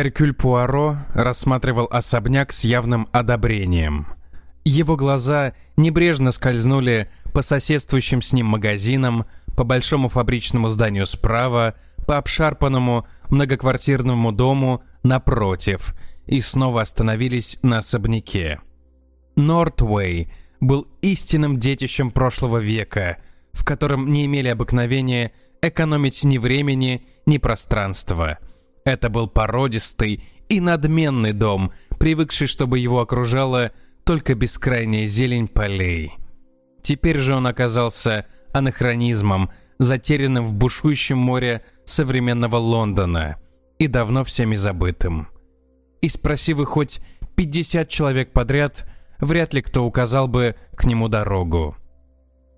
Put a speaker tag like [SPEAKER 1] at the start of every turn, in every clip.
[SPEAKER 1] Эркюль Пуаро рассматривал особняк с явным одобрением. Его глаза небрежно скользнули по соседствующим с ним магазинам, по большому фабричному зданию справа, по обшарпанному многоквартирному дому напротив и снова остановились на особняке. Нортвей был истинным детищем прошлого века, в котором не имели обыкновения экономить ни времени, ни пространства. Это был породистый и надменный дом, привыкший, чтобы его окружала только бескрайняя зелень полей. Теперь же он оказался анахронизмом, затерянным в бушующем море современного Лондона и давно всеми забытым. И спроси вы хоть 50 человек подряд, вряд ли кто указал бы к нему дорогу.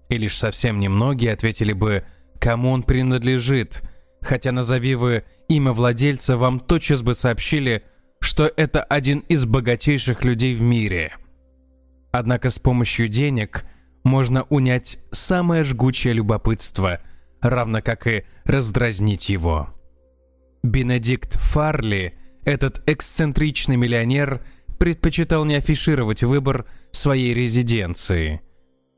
[SPEAKER 1] И лишь совсем немногие ответили бы – кому он принадлежит, хотя назови вы имя владельца, вам тотчас бы сообщили, что это один из богатейших людей в мире. Однако с помощью денег можно унять самое жгучее любопытство, равно как и раздразнить его. Бенедикт Фарли, этот эксцентричный миллионер, предпочитал не афишировать выбор своей резиденции.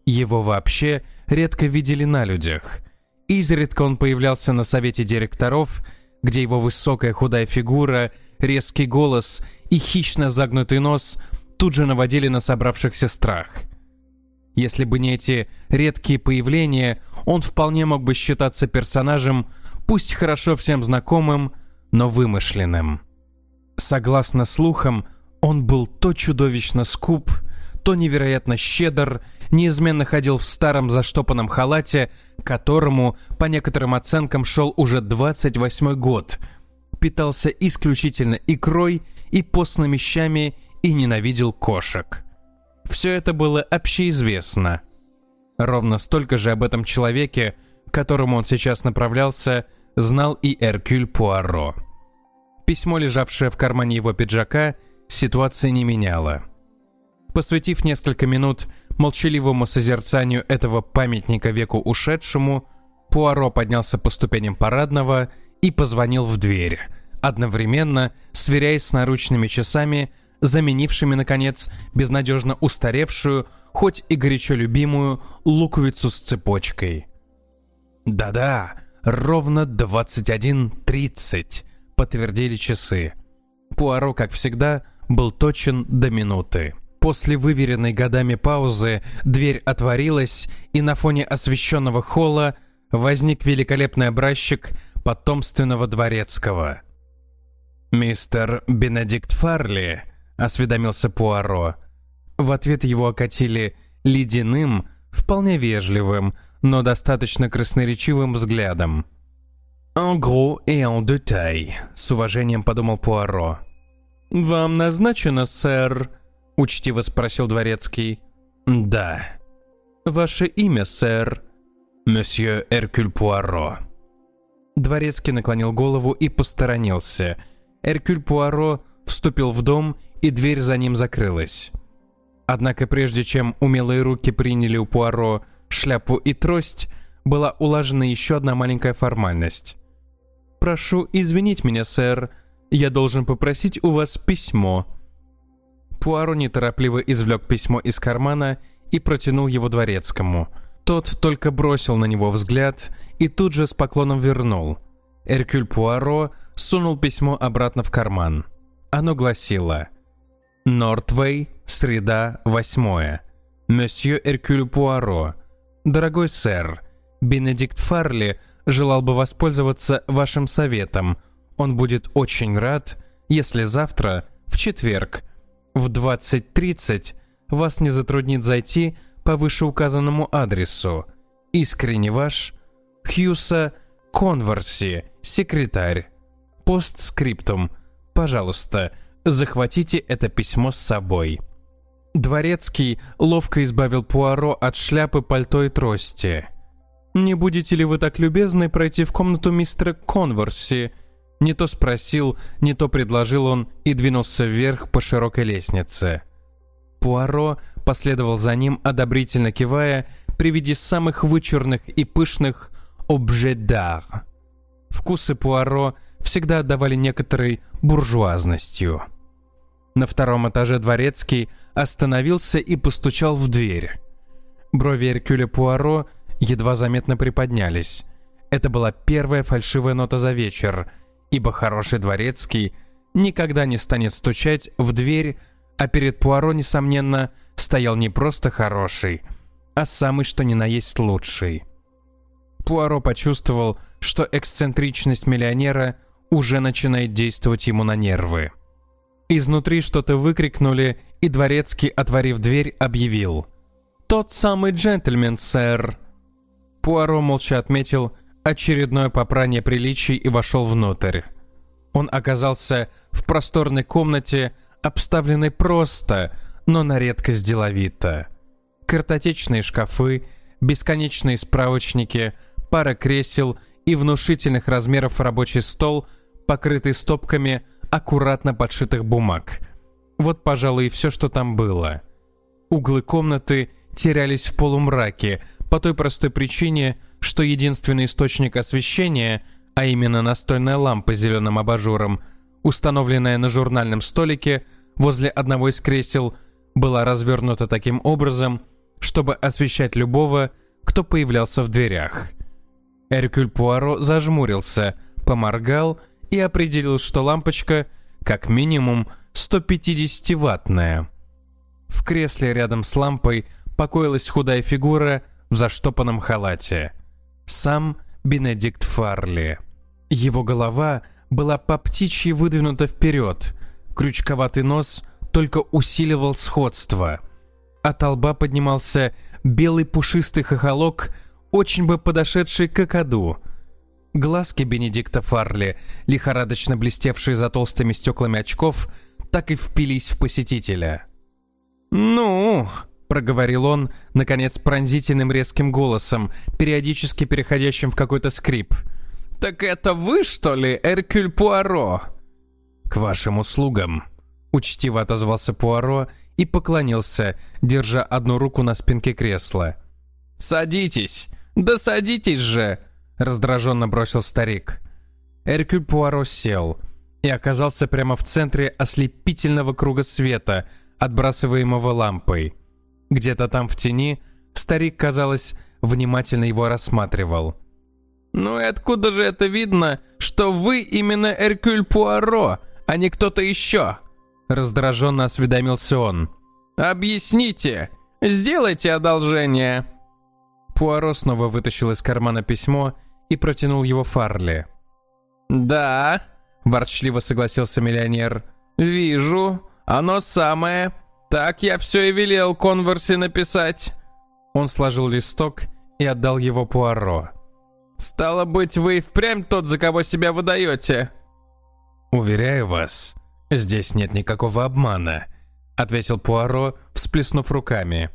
[SPEAKER 1] Его вообще редко видели на людях – Изредка он появлялся на совете директоров, где его высокая худая фигура, резкий голос и хищно загнутый нос тут же наводили на собравшихся страх. Если бы не эти редкие появления, он вполне мог бы считаться персонажем, пусть хорошо всем знакомым, но вымышленным. Согласно слухам, он был то чудовищно скуп, то невероятно щедр, неизменно ходил в старом заштопанном халате, которому, по некоторым оценкам, шел уже 28 год, питался исключительно икрой и постными щами и ненавидел кошек. Все это было общеизвестно. Ровно столько же об этом человеке, к которому он сейчас направлялся, знал и Эркюль Пуаро. Письмо, лежавшее в кармане его пиджака, ситуация не меняла. Посвятив несколько минут молчаливому созерцанию этого памятника веку ушедшему, Пуаро поднялся по ступеням парадного и позвонил в дверь, одновременно сверяясь с наручными часами, заменившими, наконец, безнадежно устаревшую, хоть и горячо любимую, луковицу с цепочкой. «Да-да, ровно 21.30», — подтвердили часы. Пуаро, как всегда, был точен до минуты. После выверенной годами паузы дверь отворилась, и на фоне освещенного холла возник великолепный образчик потомственного дворецкого. «Мистер Бенедикт Фарли», — осведомился Пуаро. В ответ его окатили ледяным, вполне вежливым, но достаточно красноречивым взглядом. «En gros et en détail», — с уважением подумал Пуаро. «Вам назначено, сэр», — учтиво спросил дворецкий. «Да». «Ваше имя, сэр?» «Месье Эркюль Пуаро». Дворецкий наклонил голову и посторонился. Эркюль Пуаро вступил в дом, и дверь за ним закрылась. Однако прежде чем умелые руки приняли у Пуаро шляпу и трость, была улажена еще одна маленькая формальность. «Прошу извинить меня, сэр. Я должен попросить у вас письмо», Пуаро неторопливо извлек письмо из кармана и протянул его дворецкому. Тот только бросил на него взгляд и тут же с поклоном вернул. Эркюль Пуаро сунул письмо обратно в карман. Оно гласило «Нортвей, среда, восьмое. Месье Эркюль Пуаро. Дорогой сэр, Бенедикт Фарли желал бы воспользоваться вашим советом. Он будет очень рад, если завтра, в четверг, в 20.30 вас не затруднит зайти по вышеуказанному адресу. Искренне ваш Хьюса Конверси, секретарь. Постскриптум. Пожалуйста, захватите это письмо с собой. Дворецкий ловко избавил Пуаро от шляпы, пальто и трости. «Не будете ли вы так любезны пройти в комнату мистера Конверси?» Не то спросил, не то предложил он и двинулся вверх по широкой лестнице. Пуаро последовал за ним, одобрительно кивая при виде самых вычурных и пышных «обже d'art». Вкусы Пуаро всегда отдавали некоторой буржуазностью. На втором этаже дворецкий остановился и постучал в дверь. Брови Эркюля Пуаро едва заметно приподнялись. Это была первая фальшивая нота за вечер, ибо хороший дворецкий никогда не станет стучать в дверь, а перед Пуаро, несомненно, стоял не просто хороший, а самый что ни на есть лучший. Пуаро почувствовал, что эксцентричность миллионера уже начинает действовать ему на нервы. Изнутри что-то выкрикнули, и дворецкий, отворив дверь, объявил. «Тот самый джентльмен, сэр!» Пуаро молча отметил очередное попрание приличий и вошел внутрь. Он оказался в просторной комнате, обставленной просто, но на редкость деловито. Картотечные шкафы, бесконечные справочники, пара кресел и внушительных размеров рабочий стол, покрытый стопками аккуратно подшитых бумаг. Вот, пожалуй, и все, что там было. Углы комнаты терялись в полумраке, по той простой причине, что единственный источник освещения, а именно настольная лампа с зеленым абажуром, установленная на журнальном столике возле одного из кресел, была развернута таким образом, чтобы освещать любого, кто появлялся в дверях. Эркюль Пуаро зажмурился, поморгал и определил, что лампочка как минимум 150-ваттная. В кресле рядом с лампой покоилась худая фигура в заштопанном халате. Сам Бенедикт Фарли. Его голова была по птичьи выдвинута вперед, крючковатый нос только усиливал сходство. От лба поднимался белый пушистый хохолок, очень бы подошедший к окаду. Глазки Бенедикта Фарли, лихорадочно блестевшие за толстыми стеклами очков, так и впились в посетителя. «Ну!» — проговорил он, наконец, пронзительным резким голосом, периодически переходящим в какой-то скрип. «Так это вы, что ли, Эркюль Пуаро?» «К вашим услугам», — учтиво отозвался Пуаро и поклонился, держа одну руку на спинке кресла. «Садитесь! Да садитесь же!» — раздраженно бросил старик. Эркюль Пуаро сел и оказался прямо в центре ослепительного круга света, отбрасываемого лампой. Где-то там в тени старик, казалось, внимательно его рассматривал. «Ну и откуда же это видно, что вы именно Эркюль Пуаро, а не кто-то еще?» Раздраженно осведомился он. «Объясните! Сделайте одолжение!» Пуаро снова вытащил из кармана письмо и протянул его Фарли. «Да», — ворчливо согласился миллионер. «Вижу. Оно самое. Так я все и велел Конверсе написать». Он сложил листок и отдал его Пуаро. «Стало быть, вы и впрямь тот, за кого себя выдаете?» «Уверяю вас, здесь нет никакого обмана», — ответил Пуаро, всплеснув руками.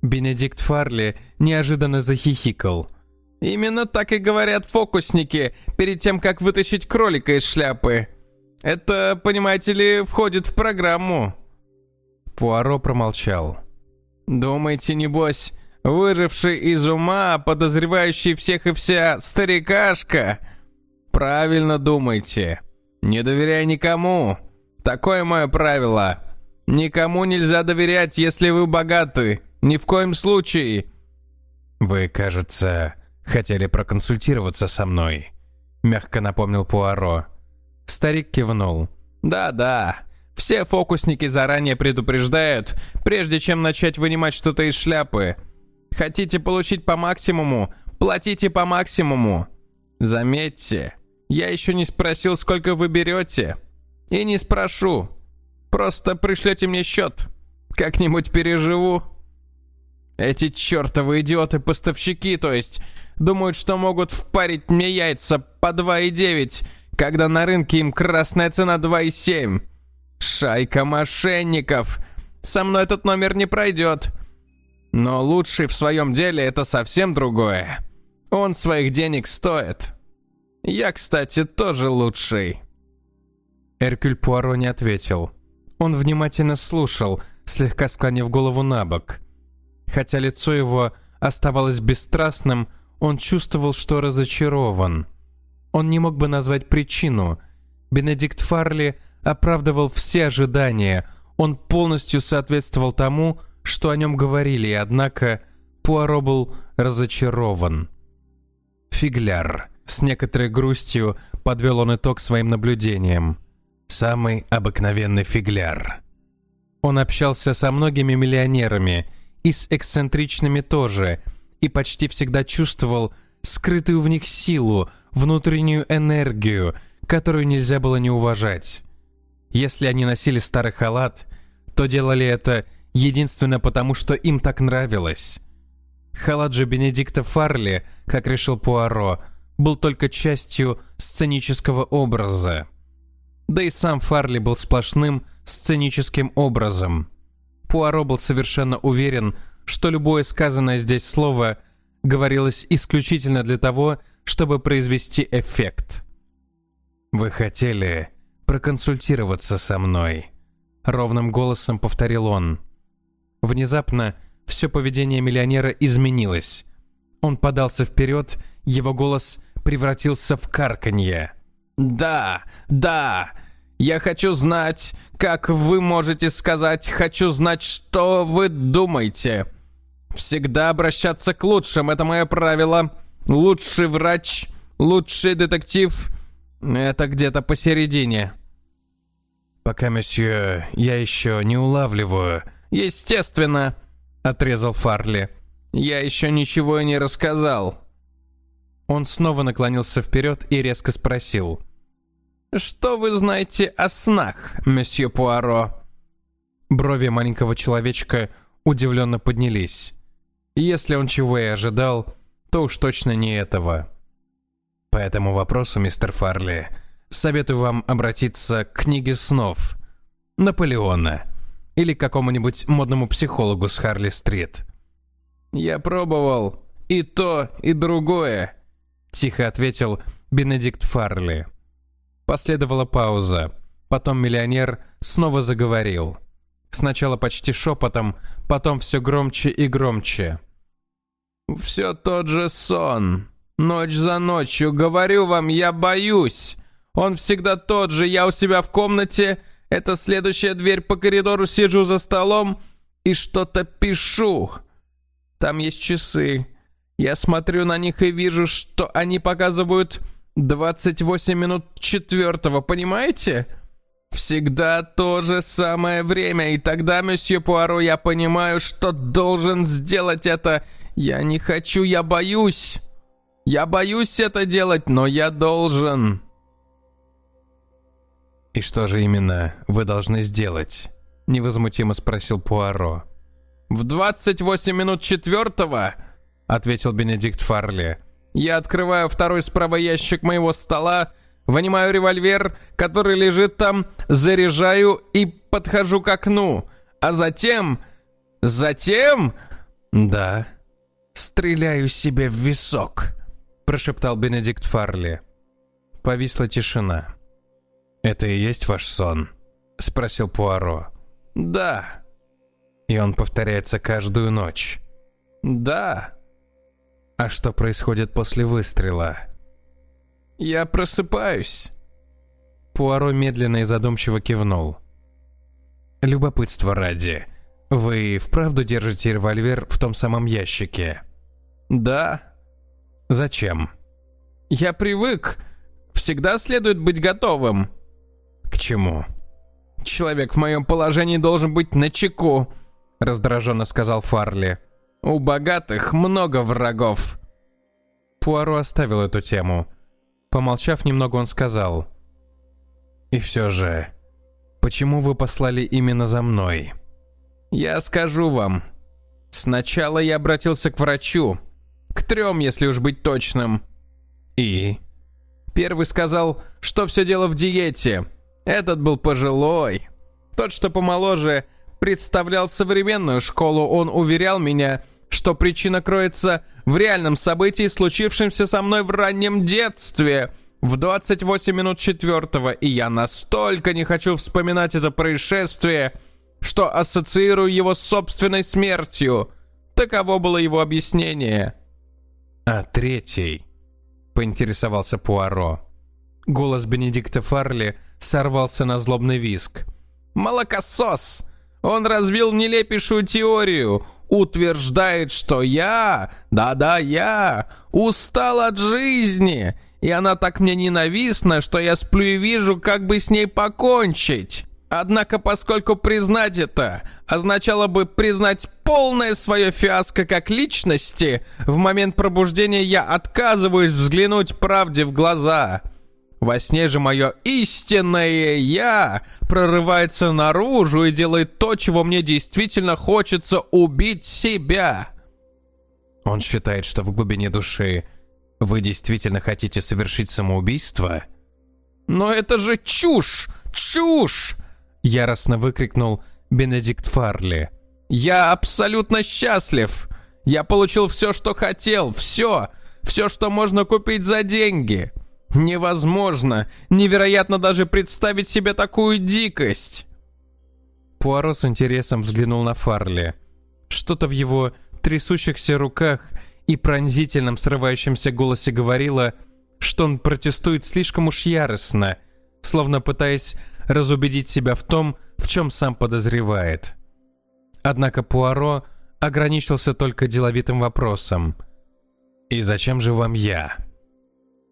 [SPEAKER 1] Бенедикт Фарли неожиданно захихикал.
[SPEAKER 2] «Именно так и говорят фокусники перед тем, как вытащить кролика из шляпы. Это, понимаете ли, входит в программу».
[SPEAKER 1] Пуаро промолчал.
[SPEAKER 2] «Думаете, небось, выживший из ума, подозревающий всех и вся старикашка? Правильно думайте. Не доверяй никому. Такое мое правило. Никому нельзя доверять, если вы богаты. Ни в коем случае.
[SPEAKER 1] Вы, кажется, хотели проконсультироваться со мной, мягко напомнил Пуаро. Старик кивнул.
[SPEAKER 2] Да-да. Все фокусники заранее предупреждают, прежде чем начать вынимать что-то из шляпы. Хотите получить по максимуму, платите по максимуму. Заметьте, я еще не спросил, сколько вы берете. И не спрошу. Просто пришлете мне счет. Как-нибудь переживу. Эти чертовы идиоты-поставщики, то есть, думают, что могут впарить мне яйца по 2,9, когда на рынке им красная цена 2,7. Шайка мошенников. Со мной этот номер не пройдет. Но лучший в своем деле это совсем другое. Он своих денег стоит. Я, кстати, тоже лучший.
[SPEAKER 1] Эркюль Пуаро не ответил. Он внимательно слушал, слегка склонив голову на бок. Хотя лицо его оставалось бесстрастным, он чувствовал, что разочарован. Он не мог бы назвать причину, Бенедикт Фарли оправдывал все ожидания. Он полностью соответствовал тому, что о нем говорили, однако Пуаро был разочарован. Фигляр. С некоторой грустью подвел он итог своим наблюдениям. Самый обыкновенный фигляр. Он общался со многими миллионерами и с эксцентричными тоже, и почти всегда чувствовал скрытую в них силу, внутреннюю энергию, которую нельзя было не уважать. Если они носили старый халат, то делали это единственно потому, что им так нравилось. Халат же Бенедикта Фарли, как решил Пуаро, был только частью сценического образа. Да и сам Фарли был сплошным сценическим образом. Пуаро был совершенно уверен, что любое сказанное здесь слово говорилось исключительно для того, чтобы произвести эффект. «Вы хотели проконсультироваться со мной», — ровным голосом повторил он. Внезапно все поведение миллионера изменилось. Он подался вперед, его голос превратился в карканье.
[SPEAKER 2] «Да, да, я хочу знать, как вы можете сказать, хочу знать, что вы думаете. Всегда обращаться к лучшим, это мое правило. Лучший врач, лучший детектив — это где-то посередине».
[SPEAKER 1] «Пока, месье, я еще не улавливаю».
[SPEAKER 2] «Естественно», — отрезал Фарли. «Я еще ничего и не рассказал».
[SPEAKER 1] Он снова наклонился вперед и резко спросил.
[SPEAKER 2] «Что вы знаете о снах, месье Пуаро?»
[SPEAKER 1] Брови маленького человечка удивленно поднялись. Если он чего и ожидал, то уж точно не этого. По этому вопросу, мистер Фарли, советую вам обратиться к книге снов Наполеона или к какому-нибудь модному психологу с Харли-стрит.
[SPEAKER 2] «Я пробовал и то, и другое», —
[SPEAKER 1] тихо ответил Бенедикт Фарли. Последовала пауза. Потом миллионер снова заговорил. Сначала почти шепотом, потом все громче и громче.
[SPEAKER 2] «Все тот же сон. Ночь за ночью. Говорю вам, я боюсь. Он всегда тот же. Я у себя в комнате. Это следующая дверь по коридору. Сижу за столом и что-то пишу. Там есть часы. Я смотрю на них и вижу, что они показывают 28 минут четвертого, понимаете? Всегда то же самое время, и тогда, месье Пуаро, я понимаю, что должен сделать это. Я не хочу, я боюсь. Я боюсь это делать, но я должен.
[SPEAKER 1] «И что же именно вы должны сделать?» — невозмутимо спросил Пуаро.
[SPEAKER 2] «В 28 минут четвертого», — ответил Бенедикт Фарли, — «я открываю второй справа ящик моего стола, вынимаю револьвер, который лежит там, заряжаю и подхожу к окну, а затем... затем...»
[SPEAKER 1] «Да, стреляю себе в висок», — прошептал Бенедикт Фарли. Повисла тишина. «Это и есть ваш сон?» — спросил Пуаро.
[SPEAKER 2] «Да».
[SPEAKER 1] «И он повторяется каждую ночь?»
[SPEAKER 2] «Да».
[SPEAKER 1] «А что происходит после выстрела?»
[SPEAKER 2] «Я просыпаюсь».
[SPEAKER 1] Пуаро медленно и задумчиво кивнул. «Любопытство ради. Вы вправду держите револьвер в том самом ящике?»
[SPEAKER 2] «Да».
[SPEAKER 1] «Зачем?»
[SPEAKER 2] «Я привык. Всегда следует быть готовым».
[SPEAKER 1] «К чему?»
[SPEAKER 2] «Человек в моем положении должен быть начеку», — раздраженно сказал Фарли. «У богатых много врагов».
[SPEAKER 1] Пуаро оставил эту тему. Помолчав немного, он сказал. «И все же, почему вы послали именно за мной?»
[SPEAKER 2] «Я скажу вам. Сначала я обратился к врачу. К трем, если уж быть точным».
[SPEAKER 1] «И?»
[SPEAKER 2] Первый сказал, что все дело в диете. Этот был пожилой. Тот, что помоложе, представлял современную школу. Он уверял меня, что причина кроется в реальном событии, случившемся со мной в раннем детстве, в 28 минут четвертого, и я настолько не хочу вспоминать это происшествие, что ассоциирую его с собственной смертью. Таково было его объяснение.
[SPEAKER 1] «А третий?» — поинтересовался Пуаро. Голос Бенедикта Фарли сорвался на злобный виск.
[SPEAKER 2] «Молокосос! Он развил нелепейшую теорию, утверждает, что я, да-да, я, устал от жизни, и она так мне ненавистна, что я сплю и вижу, как бы с ней покончить. Однако, поскольку признать это означало бы признать полное свое фиаско как личности, в момент пробуждения я отказываюсь взглянуть правде в глаза. Во сне же мое истинное «я» прорывается наружу и делает то, чего мне действительно хочется убить себя.
[SPEAKER 1] Он считает, что в глубине души вы действительно хотите совершить самоубийство?
[SPEAKER 2] Но это же чушь! Чушь!
[SPEAKER 1] Яростно выкрикнул Бенедикт Фарли.
[SPEAKER 2] Я абсолютно счастлив! Я получил все, что хотел, все! Все, что можно купить за деньги! Невозможно, невероятно даже представить себе такую дикость.
[SPEAKER 1] Пуаро с интересом взглянул на Фарли. Что-то в его трясущихся руках и пронзительном срывающемся голосе говорило, что он протестует слишком уж яростно, словно пытаясь разубедить себя в том, в чем сам подозревает. Однако Пуаро ограничился только деловитым вопросом. «И зачем же вам я?»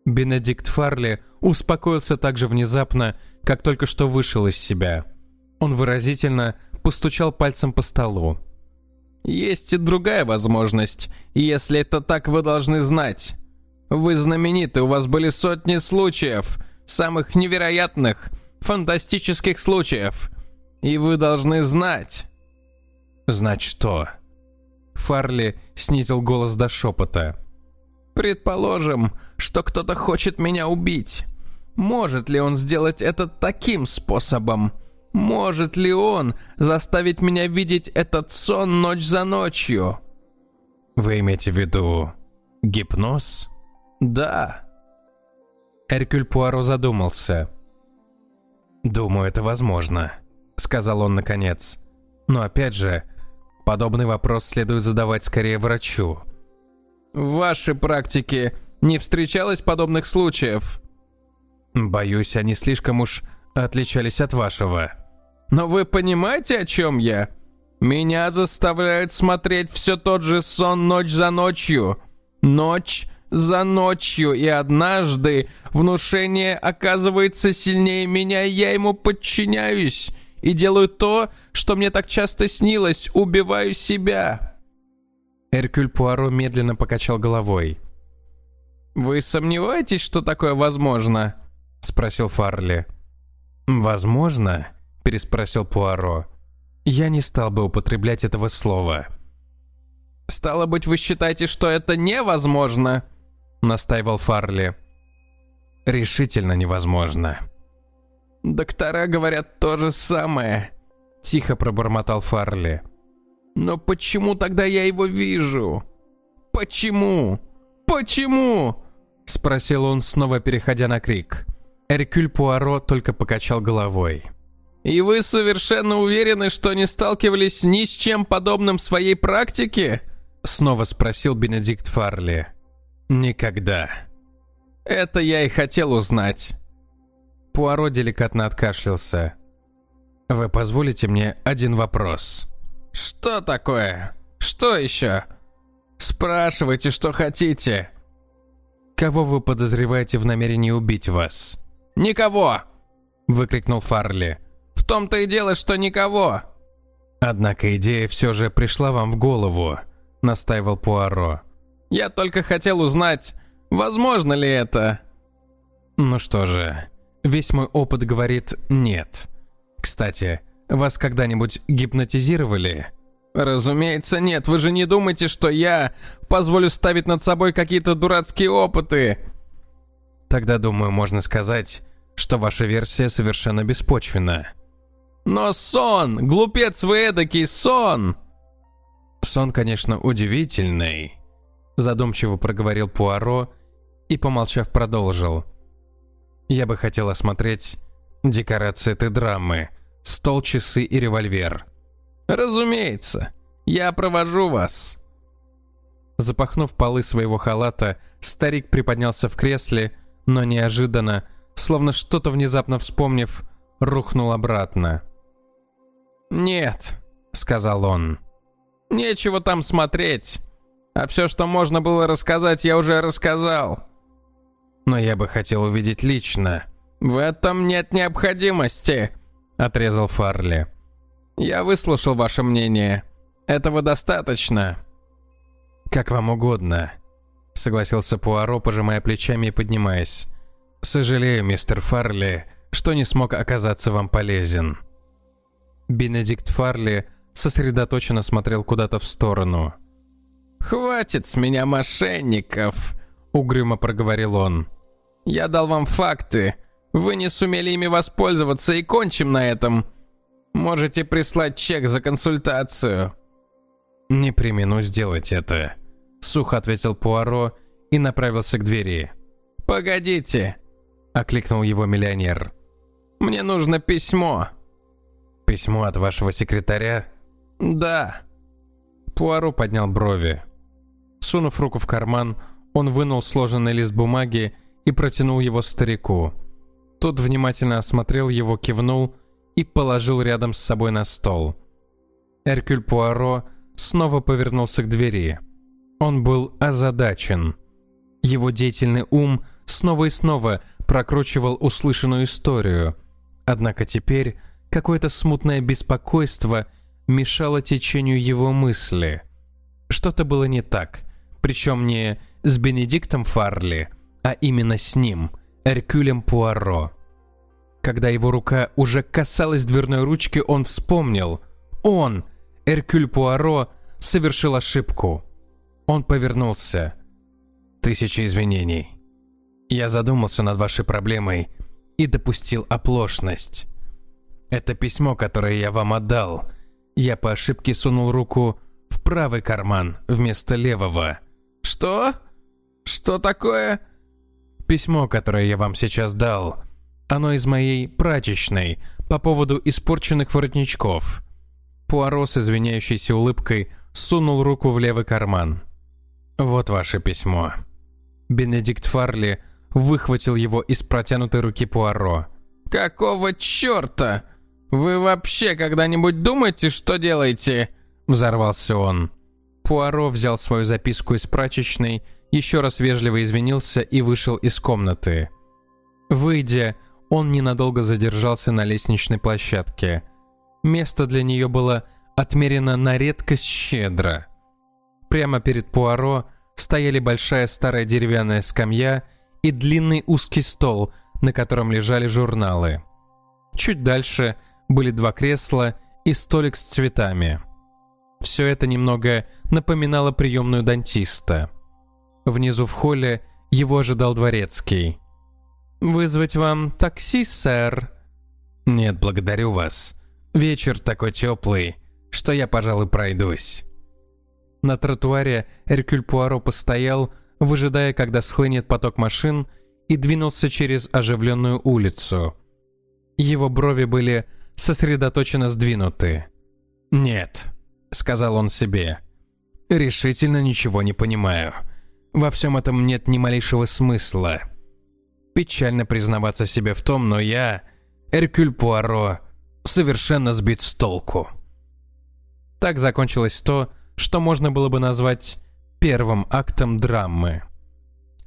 [SPEAKER 1] Бенедикт Фарли успокоился так же внезапно, как только что вышел из себя. Он выразительно постучал пальцем по столу.
[SPEAKER 2] «Есть и другая возможность, если это так, вы должны знать. Вы знамениты, у вас были сотни случаев, самых невероятных, фантастических случаев. И вы должны знать».
[SPEAKER 1] «Знать что?» Фарли снизил голос до шепота.
[SPEAKER 2] Предположим, что кто-то хочет меня убить. Может ли он сделать это таким способом? Может ли он заставить меня видеть этот сон ночь за ночью?
[SPEAKER 1] Вы имеете в виду гипноз?
[SPEAKER 2] Да.
[SPEAKER 1] Эркюль Пуаро задумался. «Думаю, это возможно», — сказал он наконец. «Но опять же, подобный вопрос следует задавать скорее врачу.
[SPEAKER 2] В вашей практике не встречалось подобных случаев?
[SPEAKER 1] Боюсь, они слишком уж отличались от вашего.
[SPEAKER 2] Но вы понимаете, о чем я? Меня заставляют смотреть все тот же сон ночь за ночью. Ночь за ночью, и однажды внушение оказывается сильнее меня, и я ему подчиняюсь и делаю то, что мне так часто снилось, убиваю себя.
[SPEAKER 1] Эркюль Пуаро медленно покачал головой.
[SPEAKER 2] «Вы сомневаетесь, что такое возможно?» — спросил Фарли.
[SPEAKER 1] «Возможно?» — переспросил Пуаро. «Я не стал бы употреблять этого слова».
[SPEAKER 2] «Стало быть, вы считаете, что это невозможно?» — настаивал Фарли.
[SPEAKER 1] «Решительно невозможно».
[SPEAKER 2] «Доктора говорят то же самое», — тихо пробормотал Фарли. Но почему тогда я его вижу? Почему? Почему?
[SPEAKER 1] Спросил он, снова переходя на крик. Эркюль Пуаро только покачал головой.
[SPEAKER 2] «И вы совершенно уверены, что не сталкивались ни с чем подобным в своей практике?»
[SPEAKER 1] Снова спросил Бенедикт Фарли. «Никогда».
[SPEAKER 2] «Это я и хотел узнать».
[SPEAKER 1] Пуаро деликатно откашлялся. «Вы позволите мне один вопрос?»
[SPEAKER 2] «Что такое? Что еще?» «Спрашивайте, что хотите».
[SPEAKER 1] «Кого вы подозреваете в намерении убить вас?»
[SPEAKER 2] «Никого!»
[SPEAKER 1] — выкрикнул Фарли.
[SPEAKER 2] «В том-то и дело, что никого!»
[SPEAKER 1] «Однако идея все же пришла вам в голову», — настаивал Пуаро.
[SPEAKER 2] «Я только хотел узнать, возможно ли это?»
[SPEAKER 1] «Ну что же, весь мой опыт говорит «нет». Кстати, вас когда-нибудь гипнотизировали?
[SPEAKER 2] Разумеется, нет. Вы же не думаете, что я позволю ставить над собой какие-то дурацкие опыты?
[SPEAKER 1] Тогда, думаю, можно сказать, что ваша версия совершенно беспочвенна.
[SPEAKER 2] Но сон! Глупец вы эдакий, сон!
[SPEAKER 1] Сон, конечно, удивительный, задумчиво проговорил Пуаро и, помолчав, продолжил. Я бы хотел осмотреть декорации этой драмы, стол, часы и револьвер.
[SPEAKER 2] «Разумеется. Я провожу вас».
[SPEAKER 1] Запахнув полы своего халата, старик приподнялся в кресле, но неожиданно, словно что-то внезапно вспомнив, рухнул обратно.
[SPEAKER 2] «Нет», — сказал он, — «нечего там смотреть. А все, что можно было рассказать, я уже рассказал».
[SPEAKER 1] «Но я бы хотел увидеть лично».
[SPEAKER 2] «В этом нет необходимости», — отрезал Фарли. «Я выслушал ваше мнение. Этого достаточно».
[SPEAKER 1] «Как вам угодно», — согласился Пуаро, пожимая плечами и поднимаясь. «Сожалею, мистер Фарли, что не смог оказаться вам полезен». Бенедикт Фарли сосредоточенно смотрел куда-то в сторону.
[SPEAKER 2] «Хватит с меня мошенников!» — угрюмо проговорил он. «Я дал вам факты. Вы не сумели ими воспользоваться и кончим на этом. Можете прислать чек за консультацию».
[SPEAKER 1] «Не примену сделать это», — сухо ответил Пуаро и направился к двери.
[SPEAKER 2] «Погодите», —
[SPEAKER 1] окликнул его миллионер.
[SPEAKER 2] «Мне нужно письмо».
[SPEAKER 1] «Письмо от вашего секретаря?»
[SPEAKER 2] «Да».
[SPEAKER 1] Пуаро поднял брови. Сунув руку в карман, он вынул сложенный лист бумаги и протянул его старику. Тот внимательно осмотрел его, кивнул и положил рядом с собой на стол. Эркюль Пуаро снова повернулся к двери. Он был озадачен. Его деятельный ум снова и снова прокручивал услышанную историю. Однако теперь какое-то смутное беспокойство мешало течению его мысли. Что-то было не так, причем не с Бенедиктом Фарли, а именно с ним, Эркюлем Пуаро. Когда его рука уже касалась дверной ручки, он вспомнил. Он, Эркюль Пуаро, совершил ошибку. Он повернулся. «Тысячи извинений. Я задумался над вашей проблемой и допустил оплошность. Это письмо, которое я вам отдал, я по ошибке сунул руку в правый карман вместо левого».
[SPEAKER 2] «Что? Что такое?»
[SPEAKER 1] «Письмо, которое я вам сейчас дал, оно из моей прачечной по поводу испорченных воротничков». Пуаро с извиняющейся улыбкой сунул руку в левый карман. «Вот ваше письмо». Бенедикт Фарли выхватил его из протянутой руки Пуаро.
[SPEAKER 2] «Какого черта? Вы вообще когда-нибудь думаете, что делаете?»
[SPEAKER 1] Взорвался он. Пуаро взял свою записку из прачечной, еще раз вежливо извинился и вышел из комнаты. Выйдя, он ненадолго задержался на лестничной площадке. Место для нее было отмерено на редкость щедро. Прямо перед Пуаро стояли большая старая деревянная скамья и длинный узкий стол, на котором лежали журналы. Чуть дальше были два кресла и столик с цветами. Все это немного напоминало приемную дантиста. Внизу в холле его ожидал дворецкий. «Вызвать вам такси, сэр?» «Нет, благодарю вас. Вечер такой теплый, что я, пожалуй, пройдусь». На тротуаре Эркюль Пуаро постоял, выжидая, когда схлынет поток машин, и двинулся через оживленную улицу. Его брови были сосредоточенно сдвинуты. «Нет», — сказал он себе, — «решительно ничего не понимаю. Во всем этом нет ни малейшего смысла. Печально признаваться себе в том, но я, Эркюль Пуаро, совершенно сбит с толку». Так закончилось то, что можно было бы назвать первым актом драмы.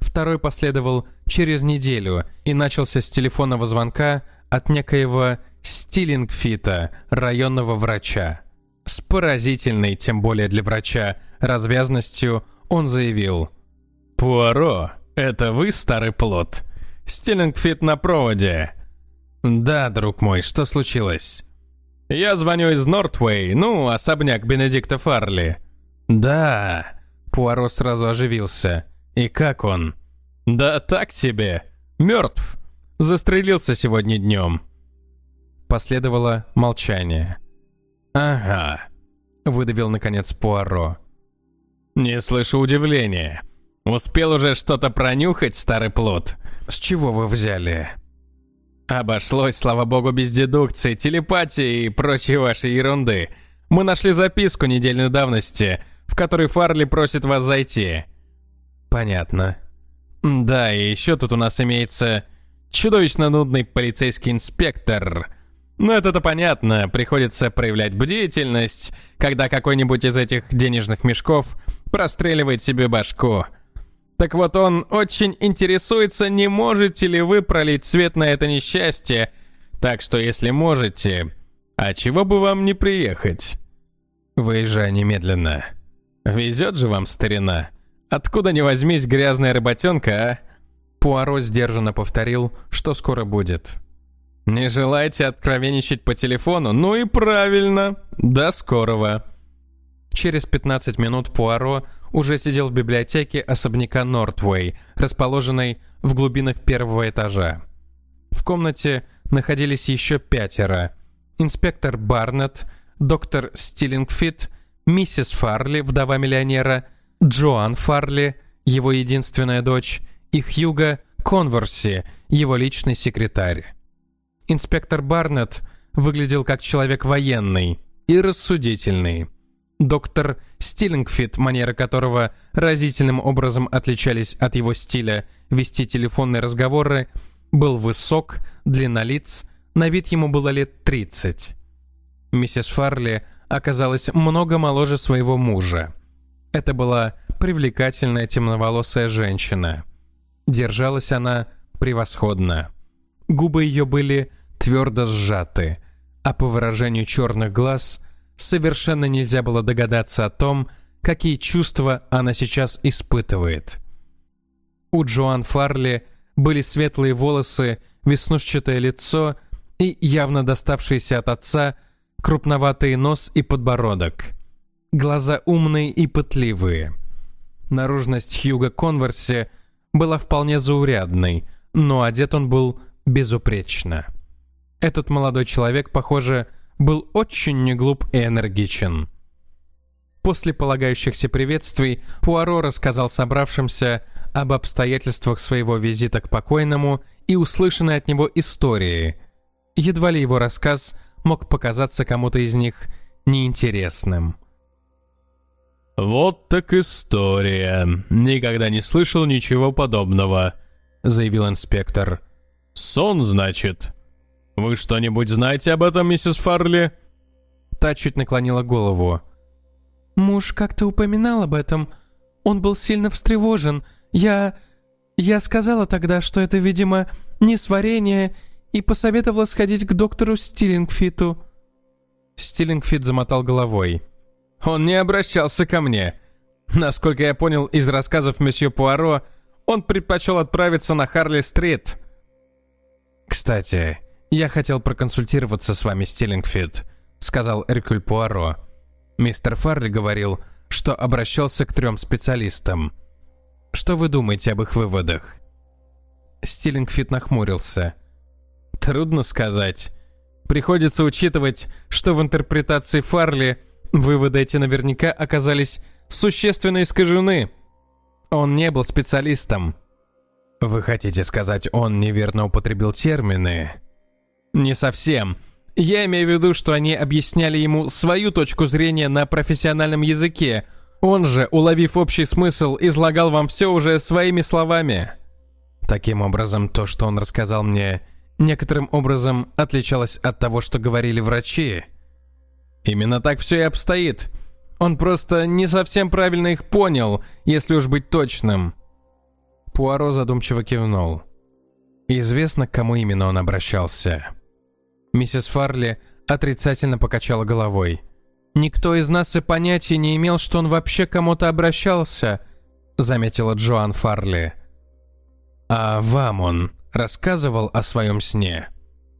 [SPEAKER 1] Второй последовал через неделю и начался с телефонного звонка от некоего Стиллингфита, районного врача. С поразительной, тем более для врача, развязностью он заявил «Пуаро, это вы, старый плод? Стиллингфит на проводе». «Да, друг мой, что случилось?» «Я звоню из Нортвей, ну, особняк Бенедикта Фарли». «Да». Пуаро сразу оживился. «И как он?» «Да так себе. Мертв. Застрелился сегодня днем». Последовало молчание. «Ага», — выдавил наконец Пуаро. «Не слышу удивления. Успел уже что-то пронюхать, старый плод? С чего вы взяли?» «Обошлось, слава богу, без дедукции, телепатии и прочей вашей ерунды. Мы нашли записку недельной давности, в которой Фарли просит вас зайти». «Понятно». «Да, и еще тут у нас имеется
[SPEAKER 2] чудовищно нудный полицейский инспектор. Но это-то понятно, приходится проявлять бдительность, когда какой-нибудь из этих денежных мешков простреливает себе башку. Так вот он очень интересуется, не можете ли вы пролить свет на это несчастье, так что если можете, а чего бы вам не приехать? Выезжай немедленно. Везет же вам, старина. Откуда ни возьмись грязная работенка, а?
[SPEAKER 1] Пуаро сдержанно повторил, что скоро будет.
[SPEAKER 2] «Не желаете откровенничать по телефону? Ну и правильно. До скорого».
[SPEAKER 1] Через 15 минут Пуаро уже сидел в библиотеке особняка Нортвей, расположенной в глубинах первого этажа. В комнате находились еще пятеро. Инспектор Барнетт, доктор Стиллингфит, миссис Фарли, вдова миллионера, Джоан Фарли, его единственная дочь, и Хьюга Конверси, его личный секретарь. Инспектор Барнетт выглядел как человек военный и рассудительный. Доктор Стиллингфит, манеры которого разительным образом отличались от его стиля вести телефонные разговоры, был высок, длиннолиц, на вид ему было лет 30. Миссис Фарли оказалась много моложе своего мужа. Это была привлекательная темноволосая женщина. Держалась она превосходно. Губы ее были твердо сжаты, а по выражению черных глаз совершенно нельзя было догадаться о том, какие чувства она сейчас испытывает. У Джоан Фарли были светлые волосы, веснушчатое лицо и явно доставшиеся от отца крупноватый нос и подбородок. Глаза умные и пытливые. Наружность Хьюга Конверси была вполне заурядной, но одет он был безупречно. Этот молодой человек, похоже, был очень неглуп и энергичен. После полагающихся приветствий Пуаро рассказал собравшимся об обстоятельствах своего визита к покойному и услышанной от него истории. Едва ли его рассказ мог показаться кому-то из них неинтересным.
[SPEAKER 2] «Вот так история. Никогда не слышал ничего подобного», — заявил инспектор. «Сон, значит? Вы что-нибудь знаете об этом, миссис Фарли?»
[SPEAKER 1] Та чуть наклонила голову.
[SPEAKER 3] «Муж как-то упоминал об этом. Он был сильно встревожен. Я... я сказала тогда, что это, видимо, не сварение, и посоветовала сходить к доктору Стиллингфиту».
[SPEAKER 1] Стиллингфит замотал головой.
[SPEAKER 2] Он не обращался ко мне. Насколько я понял из рассказов месье Пуаро, он предпочел отправиться на Харли-стрит.
[SPEAKER 1] «Кстати, я хотел проконсультироваться с вами, Стиллингфит», — сказал Эркюль Пуаро. Мистер Фарли говорил, что обращался к трем специалистам. Что вы думаете об их выводах? Стиллингфит нахмурился.
[SPEAKER 2] Трудно сказать. Приходится учитывать, что в интерпретации Фарли — Выводы эти наверняка оказались существенно искажены. Он не был специалистом.
[SPEAKER 1] Вы хотите сказать, он неверно употребил термины?
[SPEAKER 2] Не совсем. Я имею в виду, что они объясняли ему свою точку зрения на профессиональном языке. Он же, уловив общий смысл, излагал вам все уже своими словами.
[SPEAKER 1] Таким образом, то, что он рассказал мне, некоторым образом отличалось от того, что говорили врачи.
[SPEAKER 2] Именно так все и обстоит. Он просто не совсем правильно их понял, если уж быть точным.
[SPEAKER 1] Пуаро задумчиво кивнул. Известно, к кому именно он обращался. Миссис Фарли отрицательно покачала головой.
[SPEAKER 3] «Никто из нас и понятия не имел, что он вообще кому-то обращался», заметила Джоан Фарли.
[SPEAKER 1] «А вам он рассказывал о своем сне?»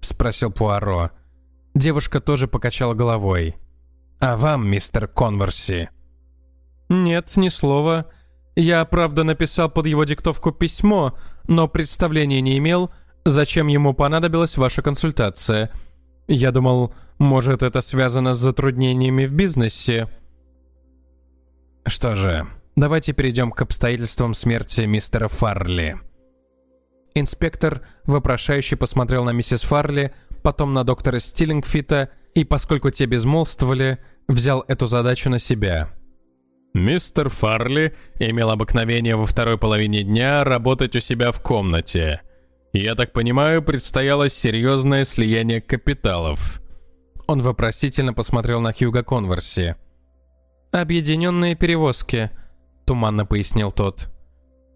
[SPEAKER 1] спросил Пуаро. Девушка тоже покачала головой. «А вам, мистер Конверси?»
[SPEAKER 3] «Нет, ни слова. Я, правда, написал под его диктовку письмо, но представления не имел, зачем ему понадобилась ваша консультация. Я думал, может, это связано с затруднениями в бизнесе».
[SPEAKER 1] «Что же, давайте перейдем к обстоятельствам смерти мистера Фарли». Инспектор вопрошающе посмотрел на миссис Фарли, потом на доктора Стиллингфита и, поскольку те безмолвствовали, взял эту задачу на себя.
[SPEAKER 2] «Мистер Фарли имел обыкновение во второй половине дня работать у себя в комнате.
[SPEAKER 3] Я так понимаю, предстояло серьезное слияние капиталов. Он вопросительно посмотрел на Хьюга Конверси. «Объединенные перевозки», — туманно пояснил тот.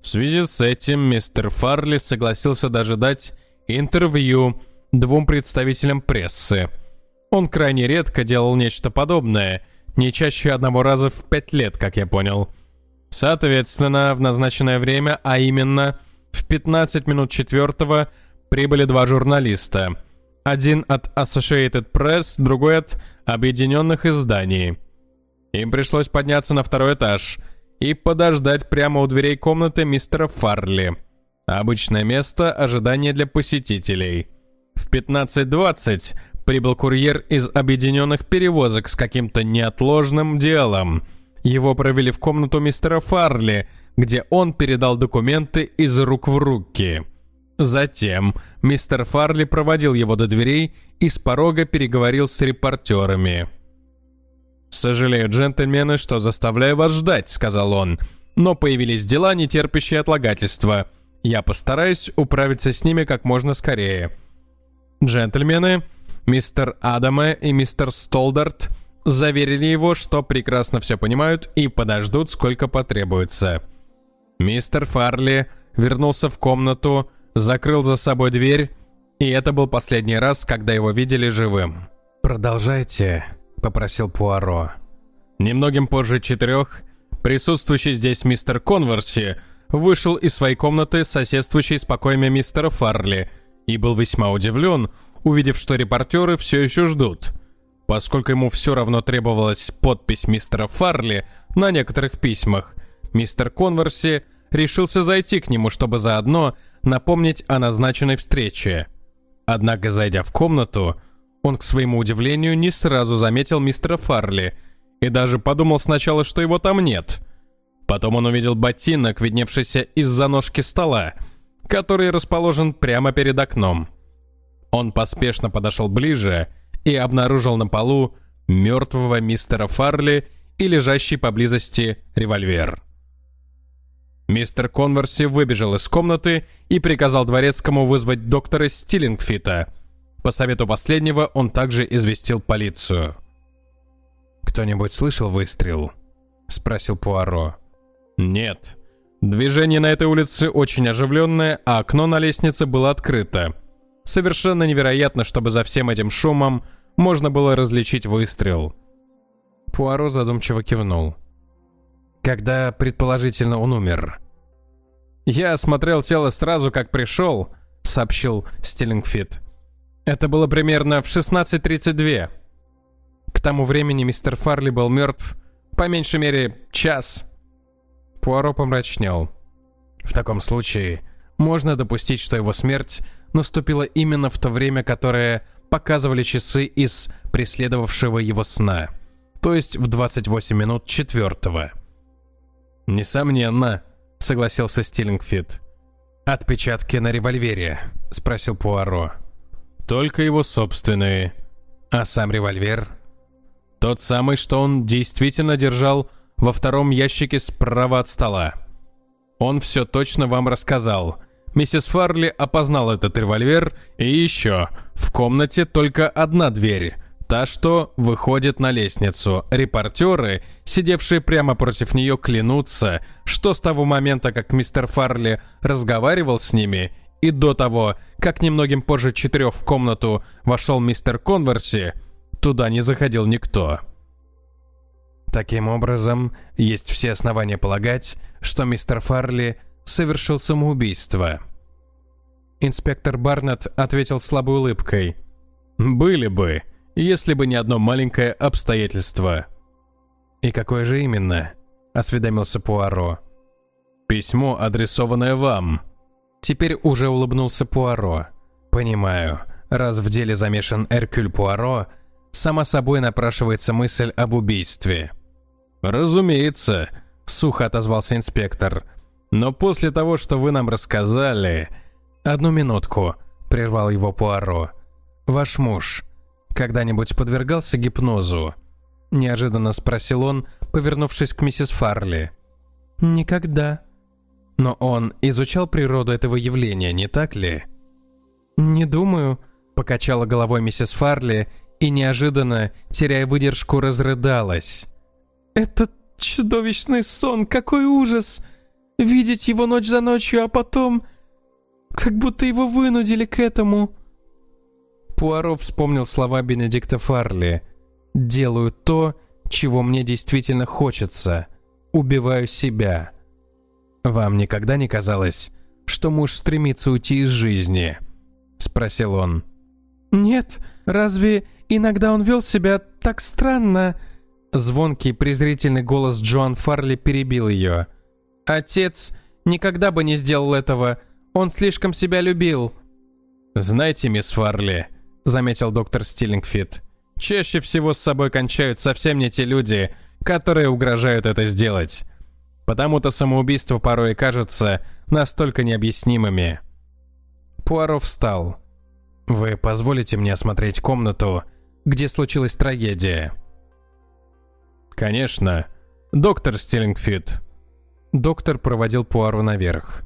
[SPEAKER 3] В связи с этим мистер Фарли согласился даже дать интервью двум представителям прессы. Он крайне редко делал нечто подобное, не чаще одного раза в пять лет, как я понял. Соответственно, в назначенное время, а именно в 15 минут четвертого, прибыли два журналиста. Один от Associated Press, другой от Объединенных изданий. Им пришлось подняться на второй этаж и подождать прямо у дверей комнаты мистера Фарли. Обычное место ожидания для посетителей. В 15.20 прибыл курьер из объединенных перевозок с каким-то неотложным делом. Его провели в комнату мистера Фарли, где он передал документы из рук в руки. Затем мистер Фарли проводил его до дверей и с порога переговорил с репортерами. «Сожалею, джентльмены, что заставляю вас ждать», — сказал он. «Но появились дела, не терпящие отлагательства. Я постараюсь управиться с ними как можно скорее». Джентльмены, Мистер Адаме и мистер Столдарт заверили его, что прекрасно все понимают и подождут, сколько потребуется. Мистер Фарли вернулся в комнату, закрыл за собой дверь, и это был последний раз, когда его видели живым.
[SPEAKER 1] «Продолжайте», — попросил Пуаро.
[SPEAKER 3] Немногим позже четырех, присутствующий здесь мистер Конверси вышел из своей комнаты, соседствующей с покоями мистера Фарли, и был весьма удивлен, увидев, что репортеры все еще ждут. Поскольку ему все равно требовалась подпись мистера Фарли на некоторых письмах, мистер Конверси решился зайти к нему, чтобы заодно напомнить о назначенной встрече. Однако, зайдя в комнату, он, к своему удивлению, не сразу заметил мистера Фарли и даже подумал сначала, что его там нет. Потом он увидел ботинок, видневшийся из-за ножки стола, который расположен прямо перед окном. Он поспешно подошел ближе и обнаружил на полу мертвого мистера Фарли и лежащий поблизости револьвер. Мистер Конверси выбежал из комнаты и приказал дворецкому вызвать доктора Стиллингфита. По совету последнего он также известил полицию.
[SPEAKER 1] «Кто-нибудь слышал выстрел?» — спросил Пуаро.
[SPEAKER 3] «Нет. Движение на этой улице очень оживленное, а окно на лестнице было открыто. Совершенно невероятно, чтобы за всем этим шумом можно было различить выстрел.
[SPEAKER 1] Пуаро задумчиво кивнул. «Когда, предположительно, он умер?»
[SPEAKER 3] «Я осмотрел тело сразу, как пришел», — сообщил Стиллингфит. «Это было примерно в 16.32. К тому времени мистер Фарли был мертв, по меньшей мере, час».
[SPEAKER 1] Пуаро помрачнел. «В таком случае можно допустить, что его смерть наступила именно в то время, которое показывали часы из преследовавшего его сна, то есть в 28 минут четвертого.
[SPEAKER 3] «Несомненно», — согласился Стиллингфит.
[SPEAKER 1] «Отпечатки на револьвере?» — спросил Пуаро.
[SPEAKER 3] «Только его собственные».
[SPEAKER 1] «А сам револьвер?»
[SPEAKER 3] «Тот самый, что он действительно держал во втором ящике справа от стола. Он все точно вам рассказал. Миссис Фарли опознал этот револьвер, и еще, в комнате только одна дверь, та, что выходит на лестницу. Репортеры, сидевшие прямо против нее, клянутся, что с того момента, как мистер Фарли разговаривал с ними, и до того, как немногим позже четырех в комнату вошел мистер Конверси, туда не заходил никто.
[SPEAKER 1] Таким образом, есть все основания полагать, что мистер Фарли совершил самоубийство. Инспектор Барнетт ответил слабой улыбкой.
[SPEAKER 3] «Были бы, если бы не одно маленькое обстоятельство».
[SPEAKER 1] «И какое же именно?» — осведомился Пуаро.
[SPEAKER 3] «Письмо, адресованное вам».
[SPEAKER 1] Теперь уже улыбнулся Пуаро. «Понимаю. Раз в деле замешан Эркюль Пуаро, само собой напрашивается мысль об убийстве».
[SPEAKER 3] «Разумеется», — сухо отозвался инспектор. Но после того, что вы нам рассказали...»
[SPEAKER 1] «Одну минутку», — прервал его Пуаро. «Ваш муж когда-нибудь подвергался гипнозу?» Неожиданно спросил он, повернувшись к миссис Фарли. «Никогда». «Но он изучал природу этого явления, не так ли?»
[SPEAKER 3] «Не думаю», — покачала головой миссис Фарли и неожиданно, теряя выдержку, разрыдалась. «Это чудовищный сон, какой ужас! Видеть его ночь за ночью, а потом... Как будто его вынудили к этому!» Пуаро вспомнил слова Бенедикта Фарли. «Делаю то, чего мне действительно хочется. Убиваю себя». «Вам никогда не казалось, что муж стремится уйти из жизни?» — спросил он. «Нет, разве иногда он вел себя так странно?» Звонкий презрительный голос Джоан Фарли перебил ее. «Отец никогда бы не сделал этого. Он слишком себя любил». «Знаете, мисс Фарли», — заметил доктор Стиллингфит, «чаще всего с собой кончают совсем не те люди, которые угрожают это сделать. Потому-то самоубийства порой кажутся настолько необъяснимыми». Пуаро встал. «Вы позволите мне осмотреть комнату, где случилась трагедия?» «Конечно. Доктор Стиллингфит». Доктор проводил Пуаро наверх.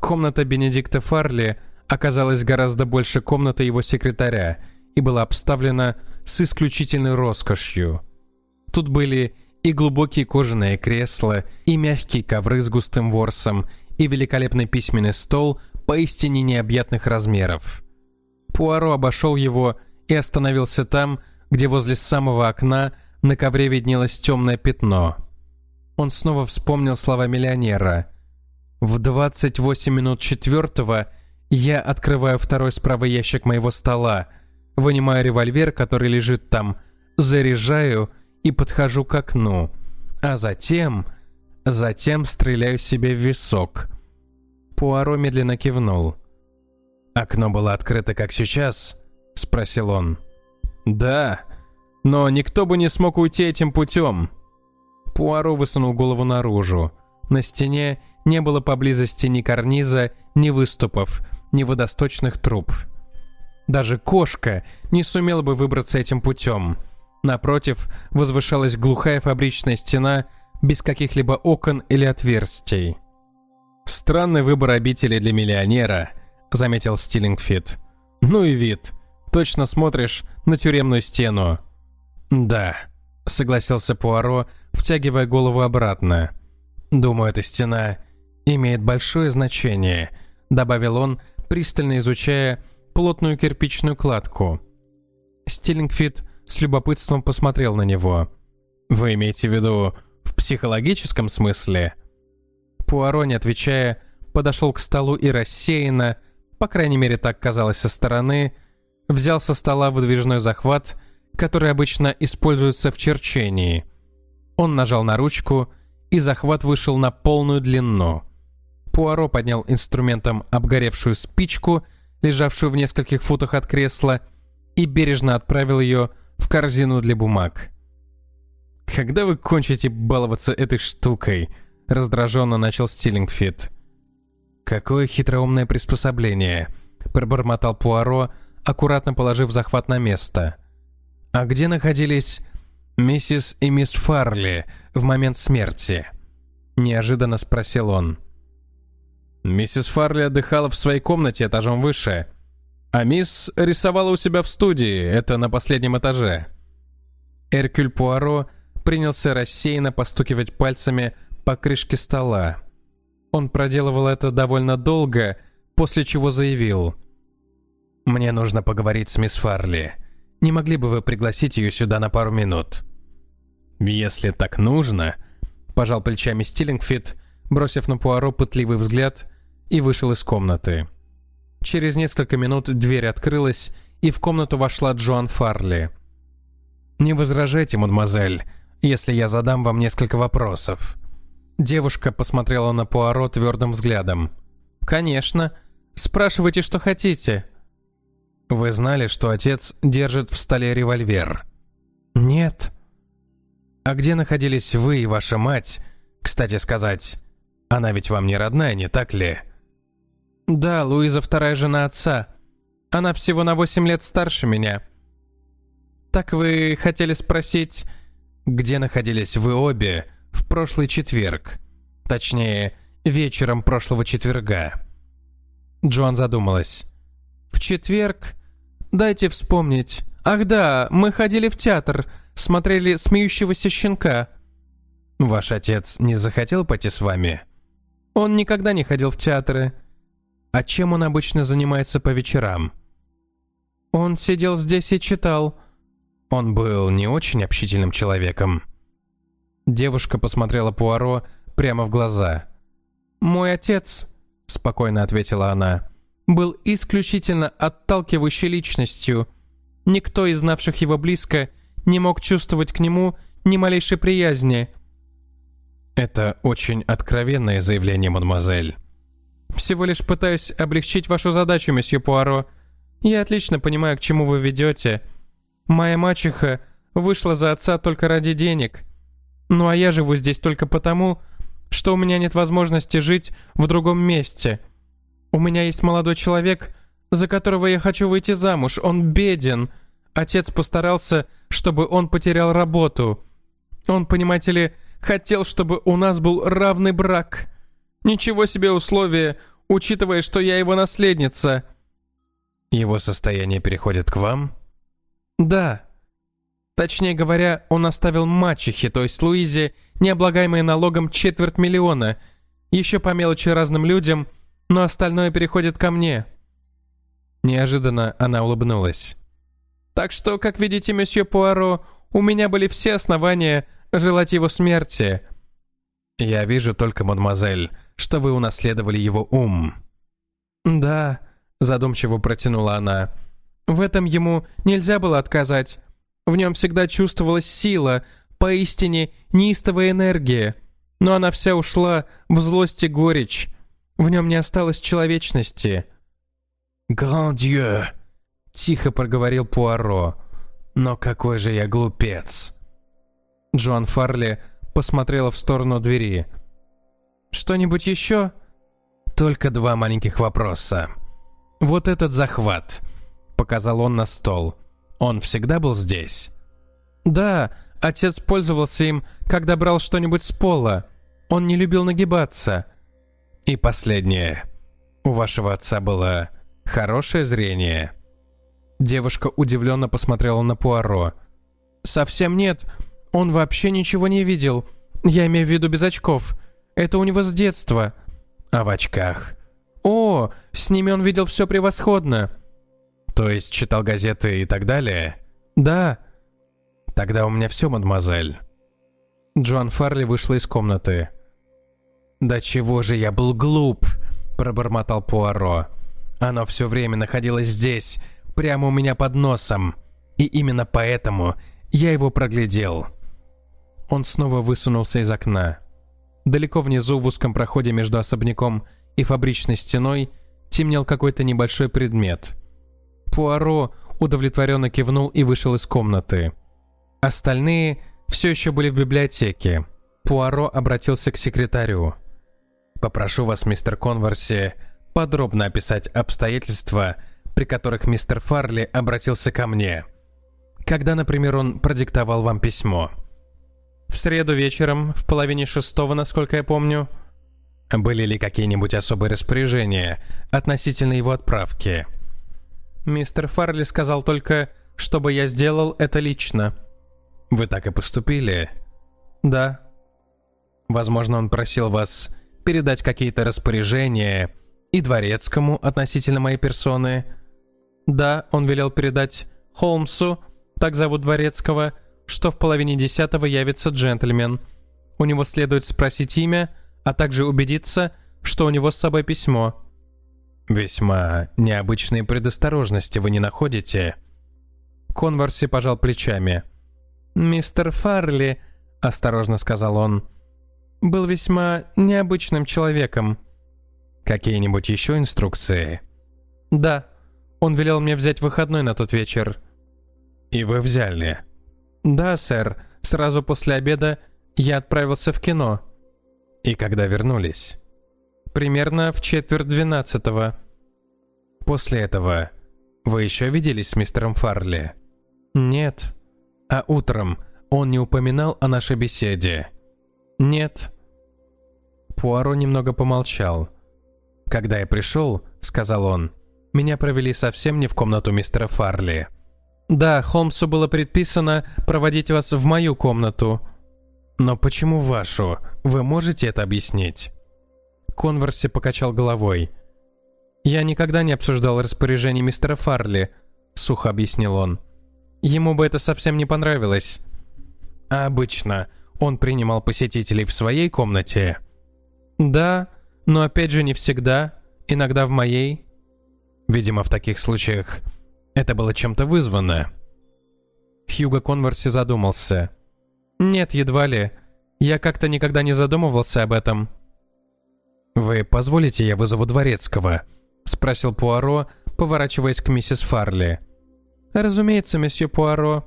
[SPEAKER 3] Комната Бенедикта Фарли оказалась гораздо больше комнаты его секретаря и была обставлена с исключительной роскошью. Тут были и глубокие кожаные кресла, и мягкие ковры с густым ворсом, и великолепный письменный стол – поистине необъятных размеров. Пуаро обошел его и остановился там, где возле самого окна на ковре виднелось темное пятно. Он снова вспомнил слова миллионера. «В 28 минут четвертого я открываю второй справа ящик моего стола, вынимаю револьвер, который лежит там, заряжаю и подхожу к окну, а затем... затем стреляю себе в висок». Пуаро медленно кивнул. «Окно было открыто, как сейчас?» — спросил он. «Да, но никто бы не смог уйти этим путем». Пуаро высунул голову наружу. На стене не было поблизости ни карниза, ни выступов, ни водосточных труб. Даже кошка не сумела бы выбраться этим путем. Напротив, возвышалась глухая фабричная стена без каких-либо окон или отверстий. «Странный выбор обители для миллионера», — заметил Стиллингфит. «Ну и вид. Точно смотришь на тюремную стену». «Да», — согласился Пуаро, втягивая голову обратно. «Думаю, эта стена имеет большое значение», — добавил он, пристально изучая плотную кирпичную кладку. Стиллингфит с любопытством посмотрел на него. «Вы имеете в виду в психологическом смысле?» Пуаро, не отвечая, подошел к столу и рассеянно, по крайней мере так казалось со стороны, взял со стола выдвижной захват, который обычно используется в черчении. Он нажал на ручку, и захват вышел на полную длину. Пуаро поднял инструментом обгоревшую спичку, лежавшую в нескольких футах от кресла, и бережно отправил ее в корзину для бумаг. «Когда вы кончите баловаться этой штукой?» — раздраженно начал Стиллингфит. «Какое хитроумное приспособление!» — пробормотал Пуаро, аккуратно положив захват на место. «А где находились миссис и мисс Фарли в момент смерти?» — неожиданно спросил он. Миссис Фарли отдыхала в своей комнате этажом выше, а мисс рисовала у себя в студии, это на последнем этаже. Эркюль Пуаро принялся рассеянно постукивать пальцами по крышке стола. Он проделывал это довольно долго, после чего заявил. «Мне нужно поговорить с мисс Фарли. Не могли бы вы пригласить ее сюда на пару минут?» «Если так нужно», — пожал плечами Стиллингфит, бросив на Пуаро пытливый взгляд, и вышел из комнаты. Через несколько минут дверь открылась, и в комнату вошла Джоан Фарли. «Не возражайте, мадемуазель, если я задам вам несколько вопросов», Девушка посмотрела на Пуаро твердым взглядом. «Конечно. Спрашивайте, что хотите». «Вы знали, что отец держит в столе револьвер?» «Нет». «А где находились вы и ваша мать? Кстати сказать, она ведь вам не родная, не так ли?» «Да, Луиза вторая жена отца. Она всего на восемь лет старше меня». «Так вы хотели спросить, где находились вы обе в прошлый четверг. Точнее, вечером прошлого четверга. Джоан задумалась. В четверг... Дайте вспомнить. Ах да, мы ходили в театр, смотрели «Смеющегося щенка».
[SPEAKER 1] Ваш отец не захотел пойти с вами?
[SPEAKER 3] Он никогда не ходил в театры.
[SPEAKER 1] А чем он обычно занимается по вечерам?
[SPEAKER 3] Он сидел здесь и читал.
[SPEAKER 1] Он был не очень общительным человеком. Девушка посмотрела Пуаро прямо в глаза.
[SPEAKER 3] «Мой отец», — спокойно ответила она, — «был исключительно отталкивающей личностью. Никто из знавших его близко не мог чувствовать к нему ни малейшей приязни».
[SPEAKER 1] «Это очень откровенное заявление, мадемуазель».
[SPEAKER 3] «Всего лишь пытаюсь облегчить вашу задачу, месье Пуаро. Я отлично понимаю, к чему вы ведете. Моя мачеха вышла за отца только ради денег. Ну а я живу здесь только потому, что у меня нет возможности жить в другом месте. У меня есть молодой человек, за которого я хочу выйти замуж. Он беден. Отец постарался, чтобы он потерял работу. Он, понимаете ли, хотел, чтобы у нас был равный брак. Ничего себе условия, учитывая, что я его наследница.
[SPEAKER 1] Его состояние переходит к вам?
[SPEAKER 3] Да. Точнее говоря, он оставил мачехе, то есть Луизе, необлагаемые налогом четверть миллиона. Еще по мелочи разным людям, но остальное переходит ко мне. Неожиданно она улыбнулась. Так что, как видите, месье Пуаро, у меня были все основания желать его смерти.
[SPEAKER 1] Я вижу только, мадемуазель, что вы унаследовали его ум.
[SPEAKER 3] Да, задумчиво протянула она. В этом ему нельзя было отказать. В нем всегда чувствовалась сила, поистине неистовая энергия. Но она вся ушла в злость и горечь. В нем не осталось человечности.
[SPEAKER 1] «Гран Дью!» — тихо проговорил Пуаро. «Но какой же я глупец!»
[SPEAKER 3] Джоан Фарли посмотрела в сторону двери. «Что-нибудь еще?»
[SPEAKER 1] «Только два маленьких вопроса. Вот этот захват», — показал он на стол. «Он всегда был здесь?»
[SPEAKER 3] «Да, отец пользовался им, когда брал что-нибудь с пола. Он не любил нагибаться».
[SPEAKER 1] «И последнее. У вашего отца было хорошее зрение?»
[SPEAKER 3] Девушка удивленно посмотрела на Пуаро. «Совсем нет. Он вообще ничего не видел. Я имею в виду без очков. Это у него с детства.
[SPEAKER 1] А в очках?
[SPEAKER 3] О, с ними он видел все превосходно.
[SPEAKER 1] То есть читал газеты и так далее?
[SPEAKER 3] Да.
[SPEAKER 1] Тогда у меня все, мадемуазель.
[SPEAKER 3] Джоан Фарли вышла из комнаты.
[SPEAKER 1] «Да чего же я был глуп!» – пробормотал Пуаро. «Оно все время находилось здесь, прямо у меня под носом. И именно поэтому я его проглядел.
[SPEAKER 3] Он снова высунулся из окна. Далеко внизу, в узком проходе между особняком и фабричной стеной, темнел какой-то небольшой предмет. Пуаро удовлетворенно кивнул и вышел из комнаты. Остальные все еще были в библиотеке. Пуаро обратился к секретарю.
[SPEAKER 1] «Попрошу вас, мистер Конверси, подробно описать обстоятельства, при которых мистер Фарли обратился ко мне. Когда, например, он продиктовал вам письмо?»
[SPEAKER 3] В среду вечером, в половине шестого, насколько я помню.
[SPEAKER 1] Были ли какие-нибудь особые распоряжения относительно его отправки?
[SPEAKER 3] Мистер Фарли сказал только, чтобы я сделал это лично.
[SPEAKER 1] Вы так и поступили?
[SPEAKER 3] Да.
[SPEAKER 1] Возможно, он просил вас передать какие-то распоряжения и дворецкому относительно моей персоны?
[SPEAKER 3] Да, он велел передать Холмсу, так зовут дворецкого, что в половине десятого явится джентльмен. У него следует спросить имя, а также убедиться, что у него с собой письмо.
[SPEAKER 1] «Весьма необычные предосторожности вы не находите?»
[SPEAKER 3] Конверси пожал плечами. «Мистер Фарли», — осторожно сказал он, — «был весьма необычным человеком».
[SPEAKER 1] «Какие-нибудь еще инструкции?»
[SPEAKER 3] «Да. Он велел мне взять выходной на тот вечер».
[SPEAKER 1] «И вы взяли?»
[SPEAKER 3] «Да, сэр. Сразу после обеда я отправился в кино».
[SPEAKER 1] «И когда вернулись?»
[SPEAKER 3] «Примерно в четверть двенадцатого».
[SPEAKER 1] «После этого вы еще виделись с мистером Фарли?»
[SPEAKER 3] «Нет».
[SPEAKER 1] «А утром он не упоминал о нашей беседе?»
[SPEAKER 3] «Нет».
[SPEAKER 1] Пуаро немного помолчал. «Когда я пришел, — сказал он, —
[SPEAKER 3] Меня провели совсем не в комнату мистера Фарли. Да, Холмсу было предписано проводить вас в мою комнату. Но почему вашу? Вы можете это объяснить? Конверси покачал головой. «Я никогда не обсуждал распоряжение мистера Фарли», — сухо объяснил он. «Ему бы это совсем не понравилось». «А обычно он принимал посетителей в своей комнате?» «Да, но опять же не всегда, иногда в моей». Видимо, в таких случаях это было чем-то вызвано. Хьюго Конверси задумался. «Нет, едва ли. Я как-то никогда не задумывался об этом».
[SPEAKER 1] «Вы позволите, я вызову Дворецкого?» — спросил Пуаро, поворачиваясь к миссис Фарли.
[SPEAKER 3] «Разумеется, месье Пуаро».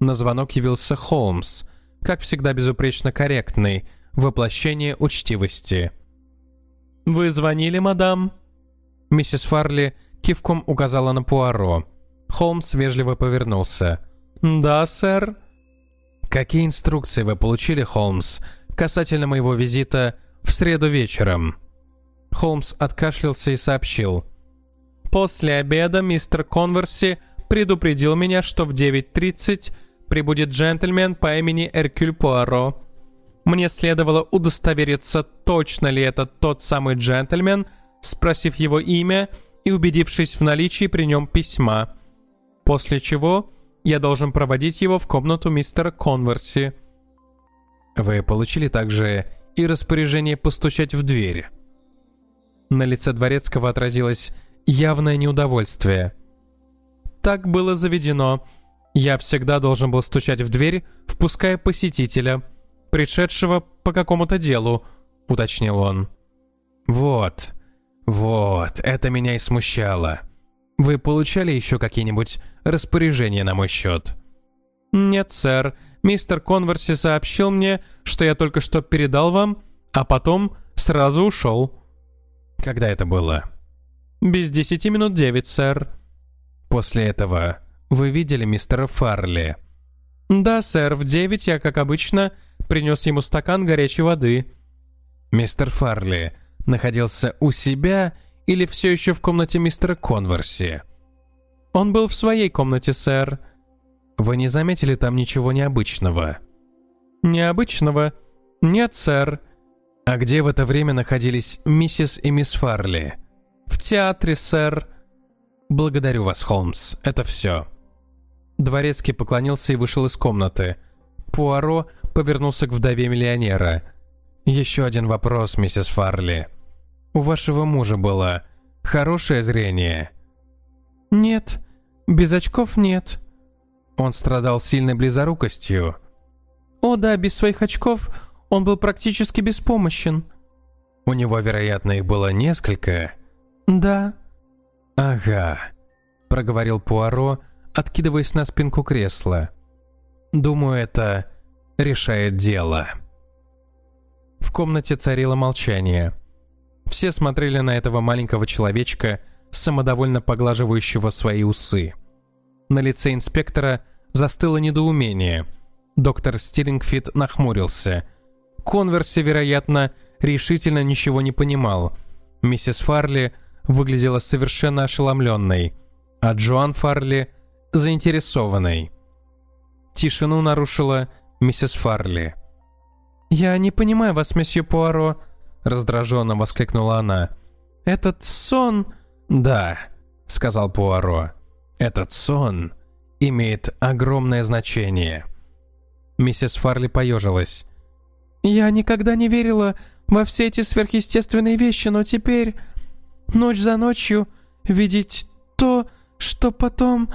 [SPEAKER 3] На звонок явился Холмс, как всегда безупречно корректный, воплощение учтивости. «Вы звонили, мадам?» Миссис Фарли кивком указала на Пуаро. Холмс вежливо повернулся. «Да, сэр».
[SPEAKER 1] «Какие инструкции вы получили, Холмс, касательно моего визита в среду вечером?»
[SPEAKER 3] Холмс откашлялся и сообщил. «После обеда мистер Конверси предупредил меня, что в 9.30 прибудет джентльмен по имени Эркюль Пуаро. Мне следовало удостовериться, точно ли это тот самый джентльмен, спросив его имя и убедившись в наличии при нем письма. После чего я должен проводить его в комнату мистера Конверси».
[SPEAKER 1] «Вы получили также и распоряжение постучать в дверь?»
[SPEAKER 3] На лице Дворецкого отразилось явное неудовольствие. «Так было заведено. Я всегда должен был стучать в дверь, впуская посетителя, пришедшего по какому-то делу», — уточнил он.
[SPEAKER 1] «Вот, вот, это меня и смущало. Вы получали еще какие-нибудь распоряжения на мой счет?»
[SPEAKER 3] «Нет, сэр. Мистер Конверси сообщил мне, что я только что передал вам, а потом сразу ушел».
[SPEAKER 1] Когда это было?
[SPEAKER 3] Без десяти минут девять, сэр.
[SPEAKER 1] После этого вы видели мистера Фарли?
[SPEAKER 3] Да, сэр, в девять я, как обычно, принес ему стакан горячей воды.
[SPEAKER 1] Мистер Фарли находился у себя или все еще в комнате мистера Конверси?
[SPEAKER 3] Он был в своей комнате, сэр.
[SPEAKER 1] Вы не заметили там ничего необычного?
[SPEAKER 3] Необычного? Нет, сэр.
[SPEAKER 1] «А где в это время находились миссис и мисс Фарли?»
[SPEAKER 3] «В театре, сэр».
[SPEAKER 1] «Благодарю вас, Холмс. Это все».
[SPEAKER 3] Дворецкий поклонился и вышел из комнаты. Пуаро повернулся к вдове миллионера.
[SPEAKER 1] «Еще один вопрос, миссис Фарли. У вашего мужа было хорошее зрение?»
[SPEAKER 3] «Нет, без очков нет».
[SPEAKER 1] «Он страдал сильной близорукостью?»
[SPEAKER 3] «О да, без своих очков он был практически беспомощен.
[SPEAKER 1] У него, вероятно, их было несколько.
[SPEAKER 3] Да.
[SPEAKER 1] Ага, проговорил Пуаро, откидываясь на спинку кресла. Думаю, это решает дело.
[SPEAKER 3] В комнате царило молчание. Все смотрели на этого маленького человечка, самодовольно поглаживающего свои усы. На лице инспектора застыло недоумение. Доктор Стиллингфит нахмурился – Конверси, вероятно, решительно ничего не понимал. Миссис Фарли выглядела совершенно ошеломленной, а Джоан Фарли – заинтересованной. Тишину нарушила миссис Фарли. «Я не понимаю вас, месье Пуаро», — раздраженно воскликнула она. «Этот сон...»
[SPEAKER 1] «Да», — сказал Пуаро. «Этот сон имеет огромное значение».
[SPEAKER 3] Миссис Фарли поежилась. Я никогда не верила во все эти сверхъестественные вещи, но теперь, ночь за ночью, видеть то, что потом...»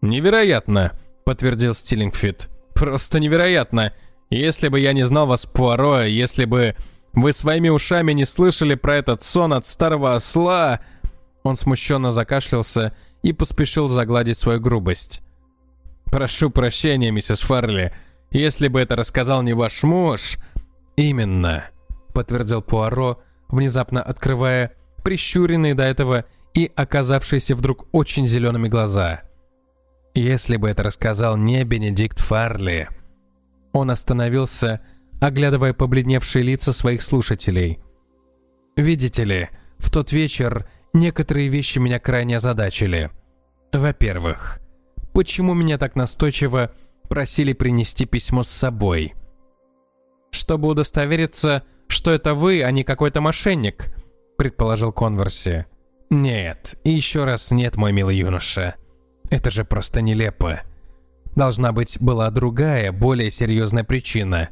[SPEAKER 2] «Невероятно», — подтвердил Стиллингфит. «Просто невероятно. Если бы я не знал вас, Пуаро, если бы вы своими ушами не слышали про этот сон от старого осла...» Он смущенно закашлялся и поспешил загладить свою грубость. «Прошу прощения, миссис Фарли. Если бы это рассказал не ваш муж...»
[SPEAKER 1] «Именно», — подтвердил Пуаро, внезапно открывая прищуренные до этого и оказавшиеся вдруг очень зелеными глаза. «Если бы это рассказал не Бенедикт Фарли...» Он остановился, оглядывая побледневшие лица своих слушателей. «Видите ли, в тот вечер некоторые вещи меня крайне озадачили. Во-первых, почему меня так настойчиво просили принести письмо с собой?
[SPEAKER 3] Чтобы удостовериться, что это вы, а не какой-то мошенник, предположил Конверси.
[SPEAKER 1] Нет, и еще раз нет, мой милый юноша. Это же просто нелепо. Должна быть была другая, более серьезная причина.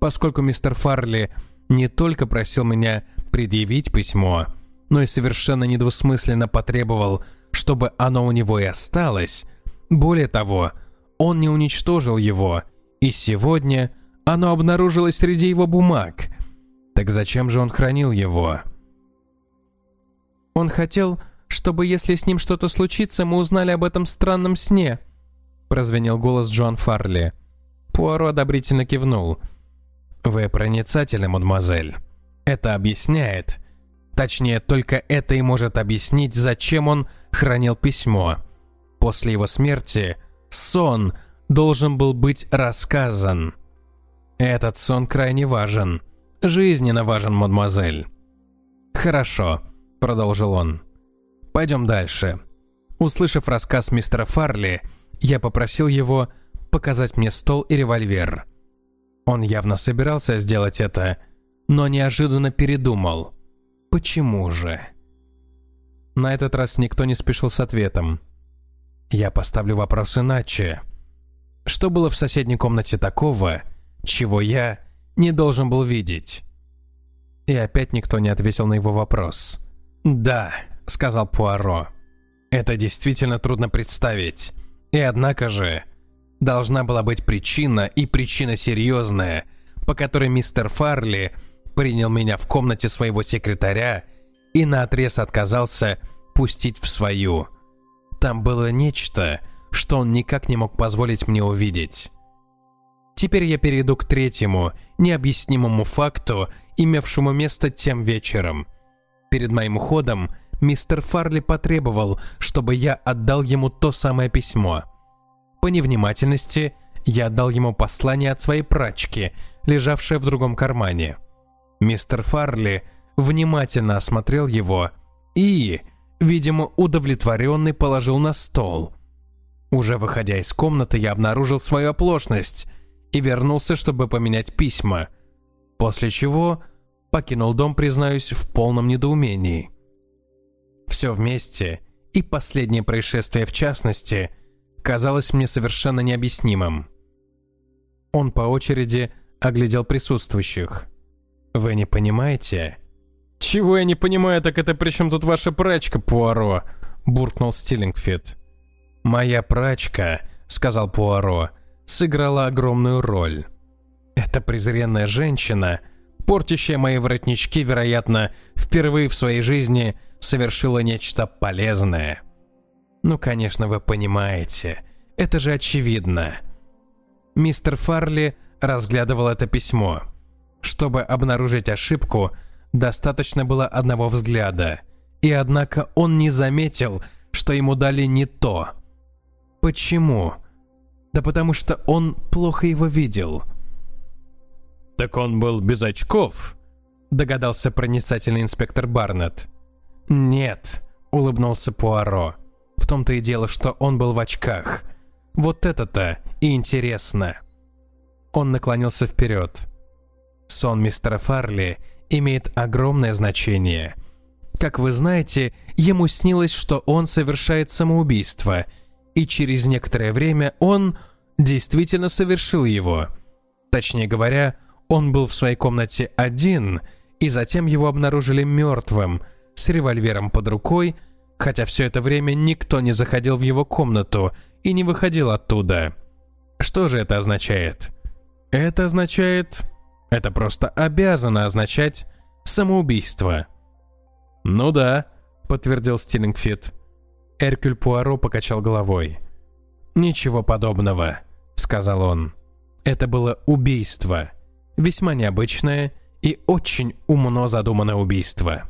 [SPEAKER 1] Поскольку мистер Фарли не только просил меня предъявить письмо, но и совершенно недвусмысленно потребовал, чтобы оно у него и осталось. Более того, он не уничтожил его, и сегодня оно обнаружилось среди его бумаг. Так зачем же он хранил его?
[SPEAKER 3] Он хотел, чтобы если с ним что-то случится, мы узнали об этом странном сне, прозвенел голос Джон Фарли.
[SPEAKER 1] Пуаро одобрительно кивнул. «Вы проницательны, мадемуазель. Это объясняет, Точнее, только это и может объяснить, зачем он хранил письмо. После его смерти сон должен был быть рассказан. Этот сон крайне важен. Жизненно важен, мадемуазель. «Хорошо», — продолжил он. «Пойдем дальше». Услышав рассказ мистера Фарли, я попросил его показать мне стол и револьвер. Он явно собирался сделать это, но неожиданно передумал. Почему же? На этот раз никто не спешил с ответом. Я поставлю вопрос иначе. Что было в соседней комнате такого, чего я не должен был видеть? И опять никто не ответил на его вопрос. «Да», — сказал Пуаро. «Это действительно трудно представить. И однако же, должна была быть причина, и причина серьезная, по которой мистер Фарли принял меня в комнате своего секретаря и наотрез отказался пустить в свою. Там было нечто, что он никак не мог позволить мне увидеть. Теперь я перейду к третьему, необъяснимому факту, имевшему место тем вечером. Перед моим уходом мистер Фарли потребовал, чтобы я отдал ему то самое письмо. По невнимательности я отдал ему послание от своей прачки, лежавшее в другом кармане. Мистер Фарли внимательно осмотрел его и, видимо, удовлетворенный положил на стол. Уже выходя из комнаты, я обнаружил свою оплошность и вернулся, чтобы поменять письма, после чего покинул дом, признаюсь, в полном недоумении. Все вместе, и последнее происшествие в частности, казалось мне совершенно необъяснимым. Он по очереди оглядел присутствующих – вы не понимаете?
[SPEAKER 3] Чего я не понимаю, так это при чем тут ваша прачка, Пуаро? Буркнул Стиллингфит.
[SPEAKER 1] Моя прачка, сказал Пуаро, сыграла огромную роль. Эта презренная женщина, портящая мои воротнички, вероятно, впервые в своей жизни совершила нечто полезное. Ну, конечно, вы понимаете. Это же очевидно. Мистер Фарли разглядывал это письмо. Чтобы обнаружить ошибку, достаточно было одного взгляда. И однако он не заметил, что ему дали не то. Почему? Да потому что он плохо его видел.
[SPEAKER 3] «Так он был без очков?» Догадался проницательный инспектор Барнетт.
[SPEAKER 1] «Нет», — улыбнулся Пуаро. «В том-то и дело, что он был в очках. Вот это-то и интересно». Он наклонился вперед. Сон мистера Фарли имеет огромное значение. Как вы знаете, ему снилось, что он совершает самоубийство, и через некоторое время он действительно совершил его. Точнее говоря, он был в своей комнате один, и затем его обнаружили мертвым, с револьвером под рукой, хотя все это время никто не заходил в его комнату и не выходил оттуда. Что же это означает? Это означает это просто обязано означать самоубийство. «Ну да», — подтвердил Стиллингфит. Эркюль Пуаро покачал головой. «Ничего подобного», — сказал он. «Это было убийство. Весьма необычное и очень умно задуманное убийство».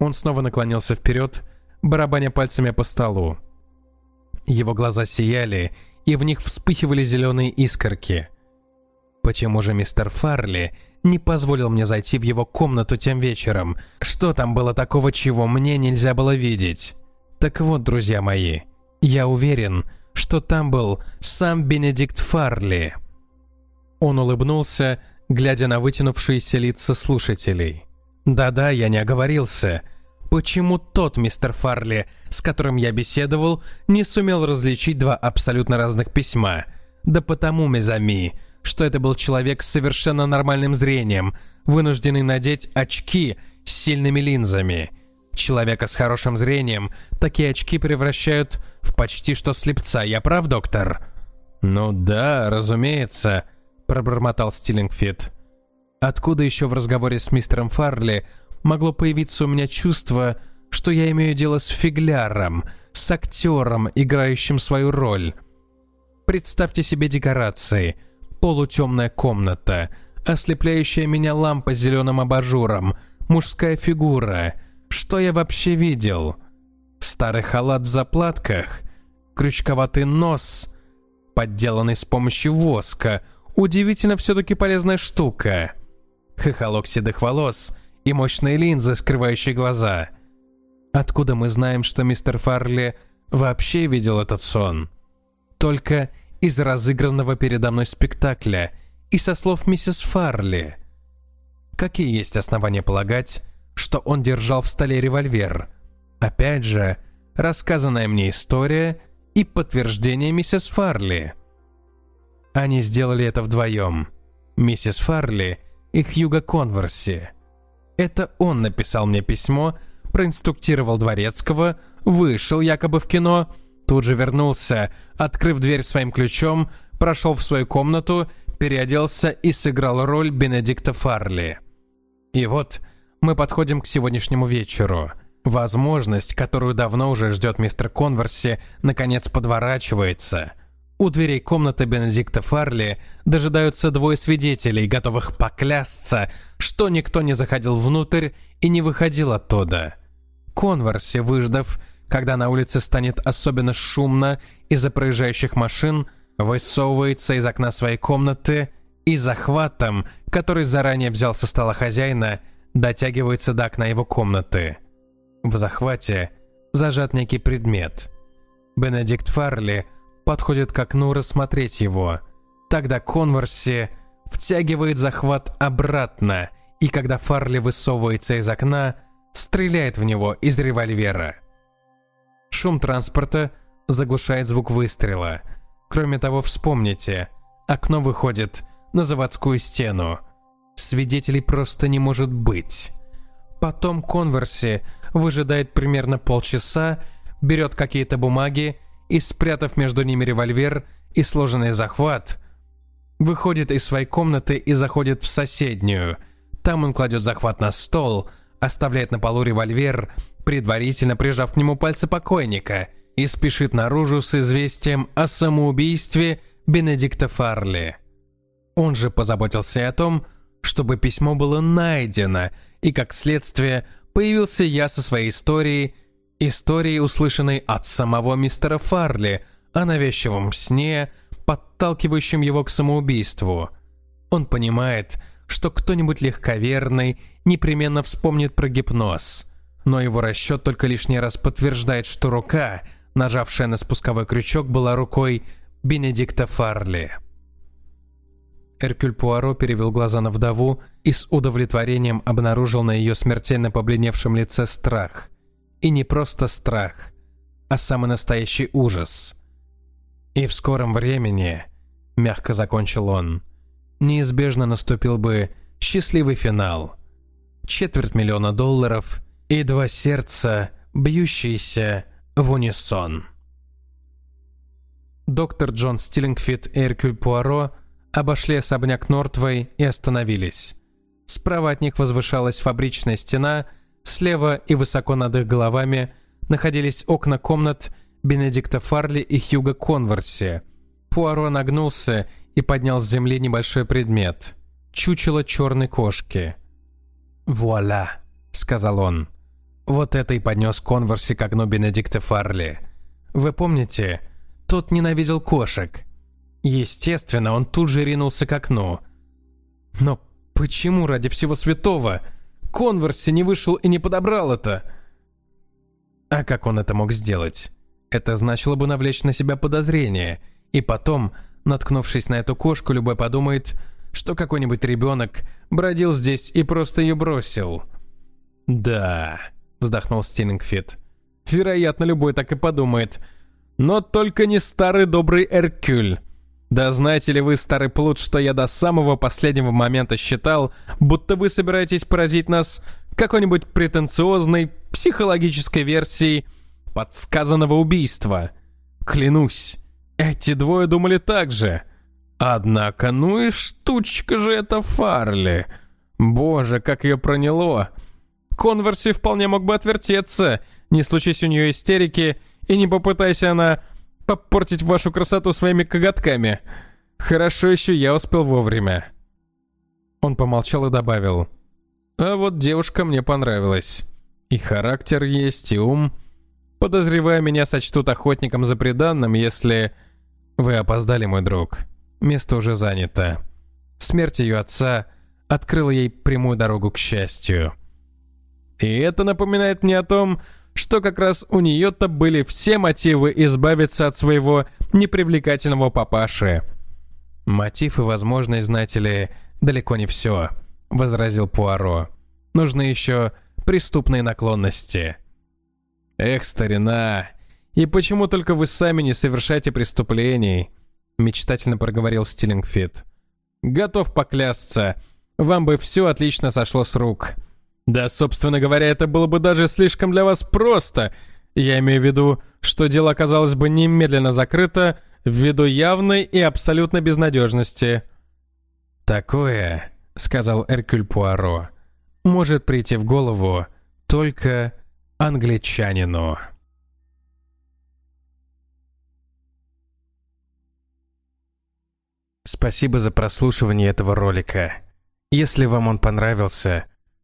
[SPEAKER 1] Он снова наклонился вперед, барабаня пальцами по столу. Его глаза сияли, и в них вспыхивали зеленые искорки — почему же мистер Фарли не позволил мне зайти в его комнату тем вечером? Что там было такого, чего мне нельзя было видеть? Так вот, друзья мои, я уверен, что там был сам Бенедикт Фарли. Он улыбнулся, глядя на вытянувшиеся лица слушателей. Да-да, я не оговорился. Почему тот мистер Фарли, с которым я беседовал, не сумел различить два абсолютно разных письма? Да потому, Мезами, что это был человек с совершенно нормальным зрением, вынужденный надеть очки с сильными линзами. Человека с хорошим зрением такие очки превращают в почти что слепца, я прав, доктор? «Ну да, разумеется», — пробормотал Стиллингфит. Откуда еще в разговоре с мистером Фарли могло появиться у меня чувство, что я имею дело с фигляром, с актером, играющим свою роль? Представьте себе декорации. Полутемная комната, ослепляющая меня лампа с зеленым абажуром, мужская фигура. Что я вообще видел? Старый халат в заплатках, крючковатый нос, подделанный с помощью воска. Удивительно все-таки полезная штука хохолок седых волос и мощные линзы, скрывающие глаза. Откуда мы знаем, что мистер Фарли вообще видел этот сон? Только из разыгранного передо мной спектакля и со слов миссис Фарли. Какие есть основания полагать, что он держал в столе револьвер? Опять же, рассказанная мне история и подтверждение миссис Фарли. Они сделали это вдвоем. Миссис Фарли – и Хьюго Конверси. Это он написал мне письмо, проинструктировал Дворецкого, вышел якобы в кино, тут же вернулся, открыв дверь своим ключом, прошел в свою комнату, переоделся и сыграл роль Бенедикта Фарли. И вот мы подходим к сегодняшнему вечеру. Возможность, которую давно уже ждет мистер Конверси, наконец подворачивается. У дверей комнаты Бенедикта Фарли дожидаются двое свидетелей, готовых поклясться, что никто не заходил внутрь и не выходил оттуда. Конверси, выждав, когда на улице станет особенно шумно из-за проезжающих машин, высовывается из окна своей комнаты и захватом, который заранее взял со стола хозяина, дотягивается до окна его комнаты. В захвате зажат некий предмет. Бенедикт Фарли – подходит к окну рассмотреть его. Тогда Конверси втягивает захват обратно, и когда Фарли высовывается из окна, стреляет в него из револьвера. Шум транспорта заглушает звук выстрела. Кроме того, вспомните, окно выходит на заводскую стену. Свидетелей просто не может быть. Потом Конверси выжидает примерно полчаса, берет какие-то бумаги и, спрятав между ними револьвер и сложенный захват, выходит из своей комнаты и заходит в соседнюю. Там он кладет захват на стол, оставляет на полу револьвер, предварительно прижав к нему пальцы покойника, и спешит наружу с известием о самоубийстве Бенедикта Фарли. Он же позаботился и о том, чтобы письмо было найдено, и как следствие появился я со своей историей Истории, услышанной от самого мистера Фарли о навязчивом сне, подталкивающем его к самоубийству. Он понимает, что кто-нибудь легковерный непременно вспомнит про гипноз. Но его расчет только лишний раз подтверждает, что рука, нажавшая на спусковой крючок, была рукой Бенедикта Фарли. Эркюль Пуаро перевел глаза на вдову и с удовлетворением обнаружил на ее смертельно побледневшем лице страх – и не просто страх, а самый настоящий ужас. И в скором времени, мягко закончил он, неизбежно наступил бы счастливый финал. Четверть миллиона долларов и два сердца, бьющиеся в унисон. Доктор Джон Стиллингфит и Эркюль Пуаро обошли особняк Нортвей и остановились. Справа от них возвышалась фабричная стена – Слева и высоко над их головами находились окна комнат Бенедикта Фарли и Хьюга Конверси. Пуаро нагнулся и поднял с земли небольшой предмет. Чучело черной кошки. «Вуаля!» — сказал он. Вот это и поднес Конверси к окну Бенедикта Фарли. Вы помните, тот ненавидел кошек. Естественно, он тут же ринулся к окну.
[SPEAKER 3] Но почему ради всего святого Конверси не вышел и не подобрал это? А как он это мог сделать? Это значило бы навлечь на себя подозрение, и потом, наткнувшись на эту кошку, любой подумает, что какой-нибудь ребенок бродил здесь и просто ее бросил. «Да», — вздохнул Стиллингфит. «Вероятно, любой так и подумает. Но только не старый добрый Эркюль. Да знаете ли вы, старый плут, что я до самого последнего момента считал, будто вы собираетесь поразить нас какой-нибудь претенциозной психологической версией подсказанного убийства. Клянусь, эти двое думали так же. Однако, ну и штучка же это Фарли. Боже, как ее проняло. Конверси вполне мог бы отвертеться, не случись у нее истерики, и не попытайся она попортить вашу красоту своими коготками. Хорошо еще я успел вовремя. Он помолчал и добавил. А вот девушка мне понравилась. И характер есть, и ум. Подозревая, меня сочтут охотником за преданным, если... Вы опоздали, мой друг. Место уже занято. Смерть ее отца открыла ей прямую дорогу к счастью. И это напоминает мне о том, что как раз у нее-то были все мотивы избавиться от своего непривлекательного папаши. «Мотив и возможность, знаете ли, далеко не все», — возразил Пуаро. «Нужны еще преступные наклонности». «Эх, старина, и почему только вы сами не совершаете преступлений?» мечтательно проговорил Стиллингфит. «Готов поклясться. Вам бы все отлично сошло с рук. Да, собственно говоря, это было бы даже слишком для вас просто. Я имею в виду, что дело оказалось бы немедленно закрыто ввиду явной и абсолютной безнадежности». «Такое», — сказал Эркюль Пуаро, — «может прийти в голову только англичанину». Спасибо за прослушивание этого ролика. Если вам он понравился,